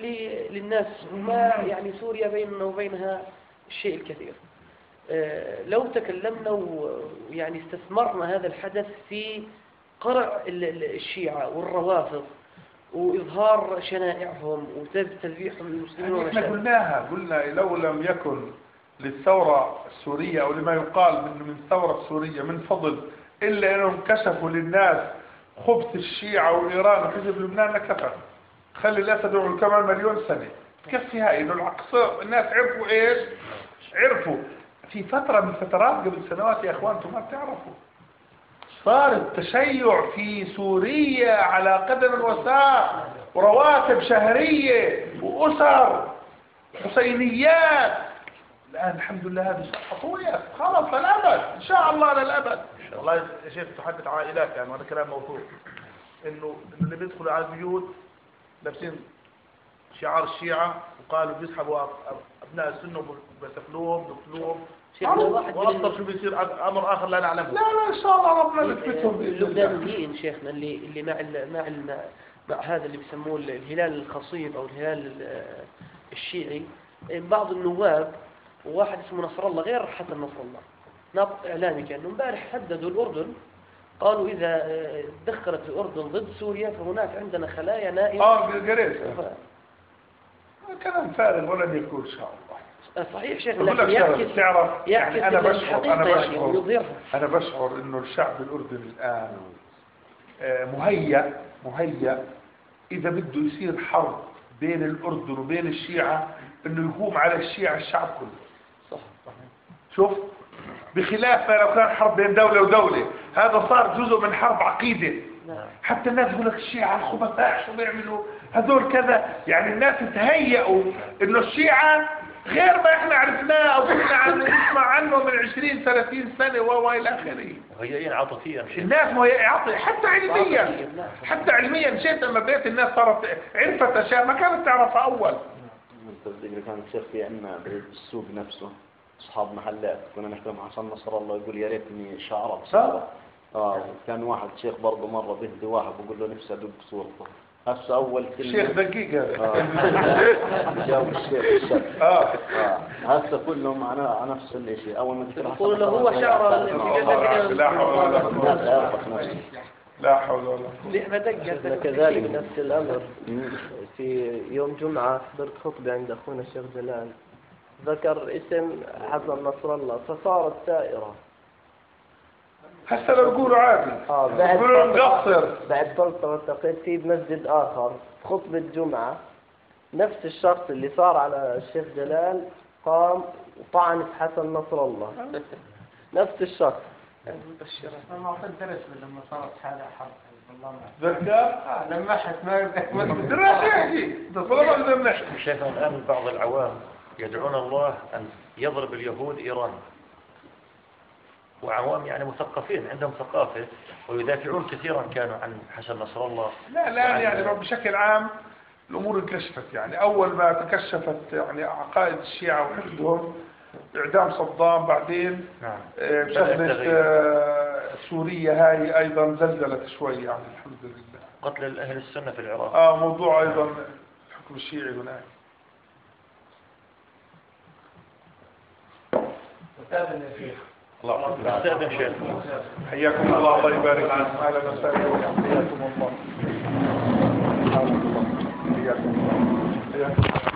للناس ما يعني سوريا بيننا وبينها الشيء الكثير. آه، لو تكلمنا ويعني استثمرنا هذا الحدث في قرع ال- ال- الشيعة والروافض وإظهار شنائعهم وتذبيحهم للمسلمين يعني إحنا قلناها قلنا لو لم يكن للثورة السورية أو لما يقال من من الثورة السورية من فضل إلا أنهم كشفوا للناس خبث الشيعة وإيران وحزب لبنان لكفى خلي الأسد يقعد كمان مليون سنة. تكفي هاي؟ إنه العقصة الناس عرفوا إيش؟ عرفوا؟ في فترة من الفترات قبل سنوات يا أخوان أنتم ما بتعرفوا. صار التشيع في سوريا على قدم وساق ورواتب شهرية وأسر حسينيات. الآن الحمد لله هذه صحة خلاص للأبد. إن شاء الله للأبد. والله يا شيخ تحدث عائلات يعني وهذا كلام موثوق. إنه اللي بيدخلوا على البيوت لابسين شعار الشيعة وقالوا بيسحبوا أب- أبناء السنة وبيسفلوهم بيقتلوهم. واصلا شو بيصير أمر آخر لا نعلمه. لا لا إن شاء الله ربنا الله. اللبنانيين شيخنا اللي اللي مع ال مع ال مع هذا اللي بيسموه الهلال الخصيب أو الهلال ال- الشيعي بعض النواب وواحد اسمه نصر الله غير حسن نصر الله ناطق إعلامي كأنه إمبارح هددوا الأردن قالوا إذا آه، دخلت الأردن ضد سوريا فهناك عندنا خلايا نائمة. آه قريت ف- كلام فارغ ولن يكون إن شاء الله. صحيح شيخ بقول لك لكن يعكس تعرف يعكس يعني أنا بشعر أنا يعني بشعر ويظهرها أنا بشعر إنه الشعب الأردني الآن آه، مهيأ مهيأ إذا بده يصير حرب بين الأردن وبين الشيعة إنه يقوم على الشيعة الشعب كله. صح. شوف بخلاف ما لو كان حرب بين دولة ودولة هذا صار جزء من حرب عقيدة. نعم. حتى الناس يقول لك الشيعة الخبثاء شو بيعملوا؟ هذول كذا. يعني الناس تهيئوا إنه الشيعة غير ما إحنا عرفناه أو كنا عن نسمع عنه من 20 30 سنة و إلى آخره. مهيئين عاطفيا. شيء الناس ما يعطي حتى علميا. حتى علميا. مشيت لما بيت الناس صارت عرفت أشياء ما كانت تعرفها أول. اللي كان الشيخ في عنا بالسوق نفسه أصحاب محلات كنا نحكي مع حسن نصر الله يقول يا ريتني شعره صح. آه كان واحد شيخ برضه مرة بيهدي واحد بقول له نفسي ادق صورته. هسه أول الشيخ كلمة. دقيق هذا آه. جاوب الشيخ الشيخ. آه. آه. هسه كلهم على على نفس الشيء أول ما يقول له هو شعر لا حول ولا نفسه لا حول ولا شيخنا كذلك نفس الأمر. في يوم جمعة حضرت خطبة عند أخونا الشيخ جلال. ذكر اسم حسن نصر الله فصارت سائرة. هسه لو يقولوا عادي. آه بعد يقولوا مقصر بعد فترة التقيت في بمسجد آخر خطبة جمعة. نفس الشخص اللي صار على الشيخ جلال قام وطعن في حسن نصر الله. نفس الشخص. أنا ما أعطيت درس لما صارت حالة حرب والله ما ذكر آه لما حت ما دراسة يحكي ده بنحكي شايف الآن بعض العوام يدعون الله أن يضرب اليهود إيران. وعوام يعني مثقفين عندهم ثقافة ويدافعون كثيرا كانوا عن حسن نصر الله. لا لا يعني بشكل عام الأمور انكشفت. يعني أول ما تكشفت يعني عقائد الشيعة وحقدهم إعدام صدام بعدين نعم. آه، شغلة التغيير. آه، سوريا هاي أيضا زلزلت شوي يعني الحمد لله. قتل أهل السنة في العراق. آه موضوع أيضا الحكم الشيعي هناك. أستاذنا يا حياكم الله الله يبارك فيكم. أهلا وسهلا حياكم الله. حياكم الله.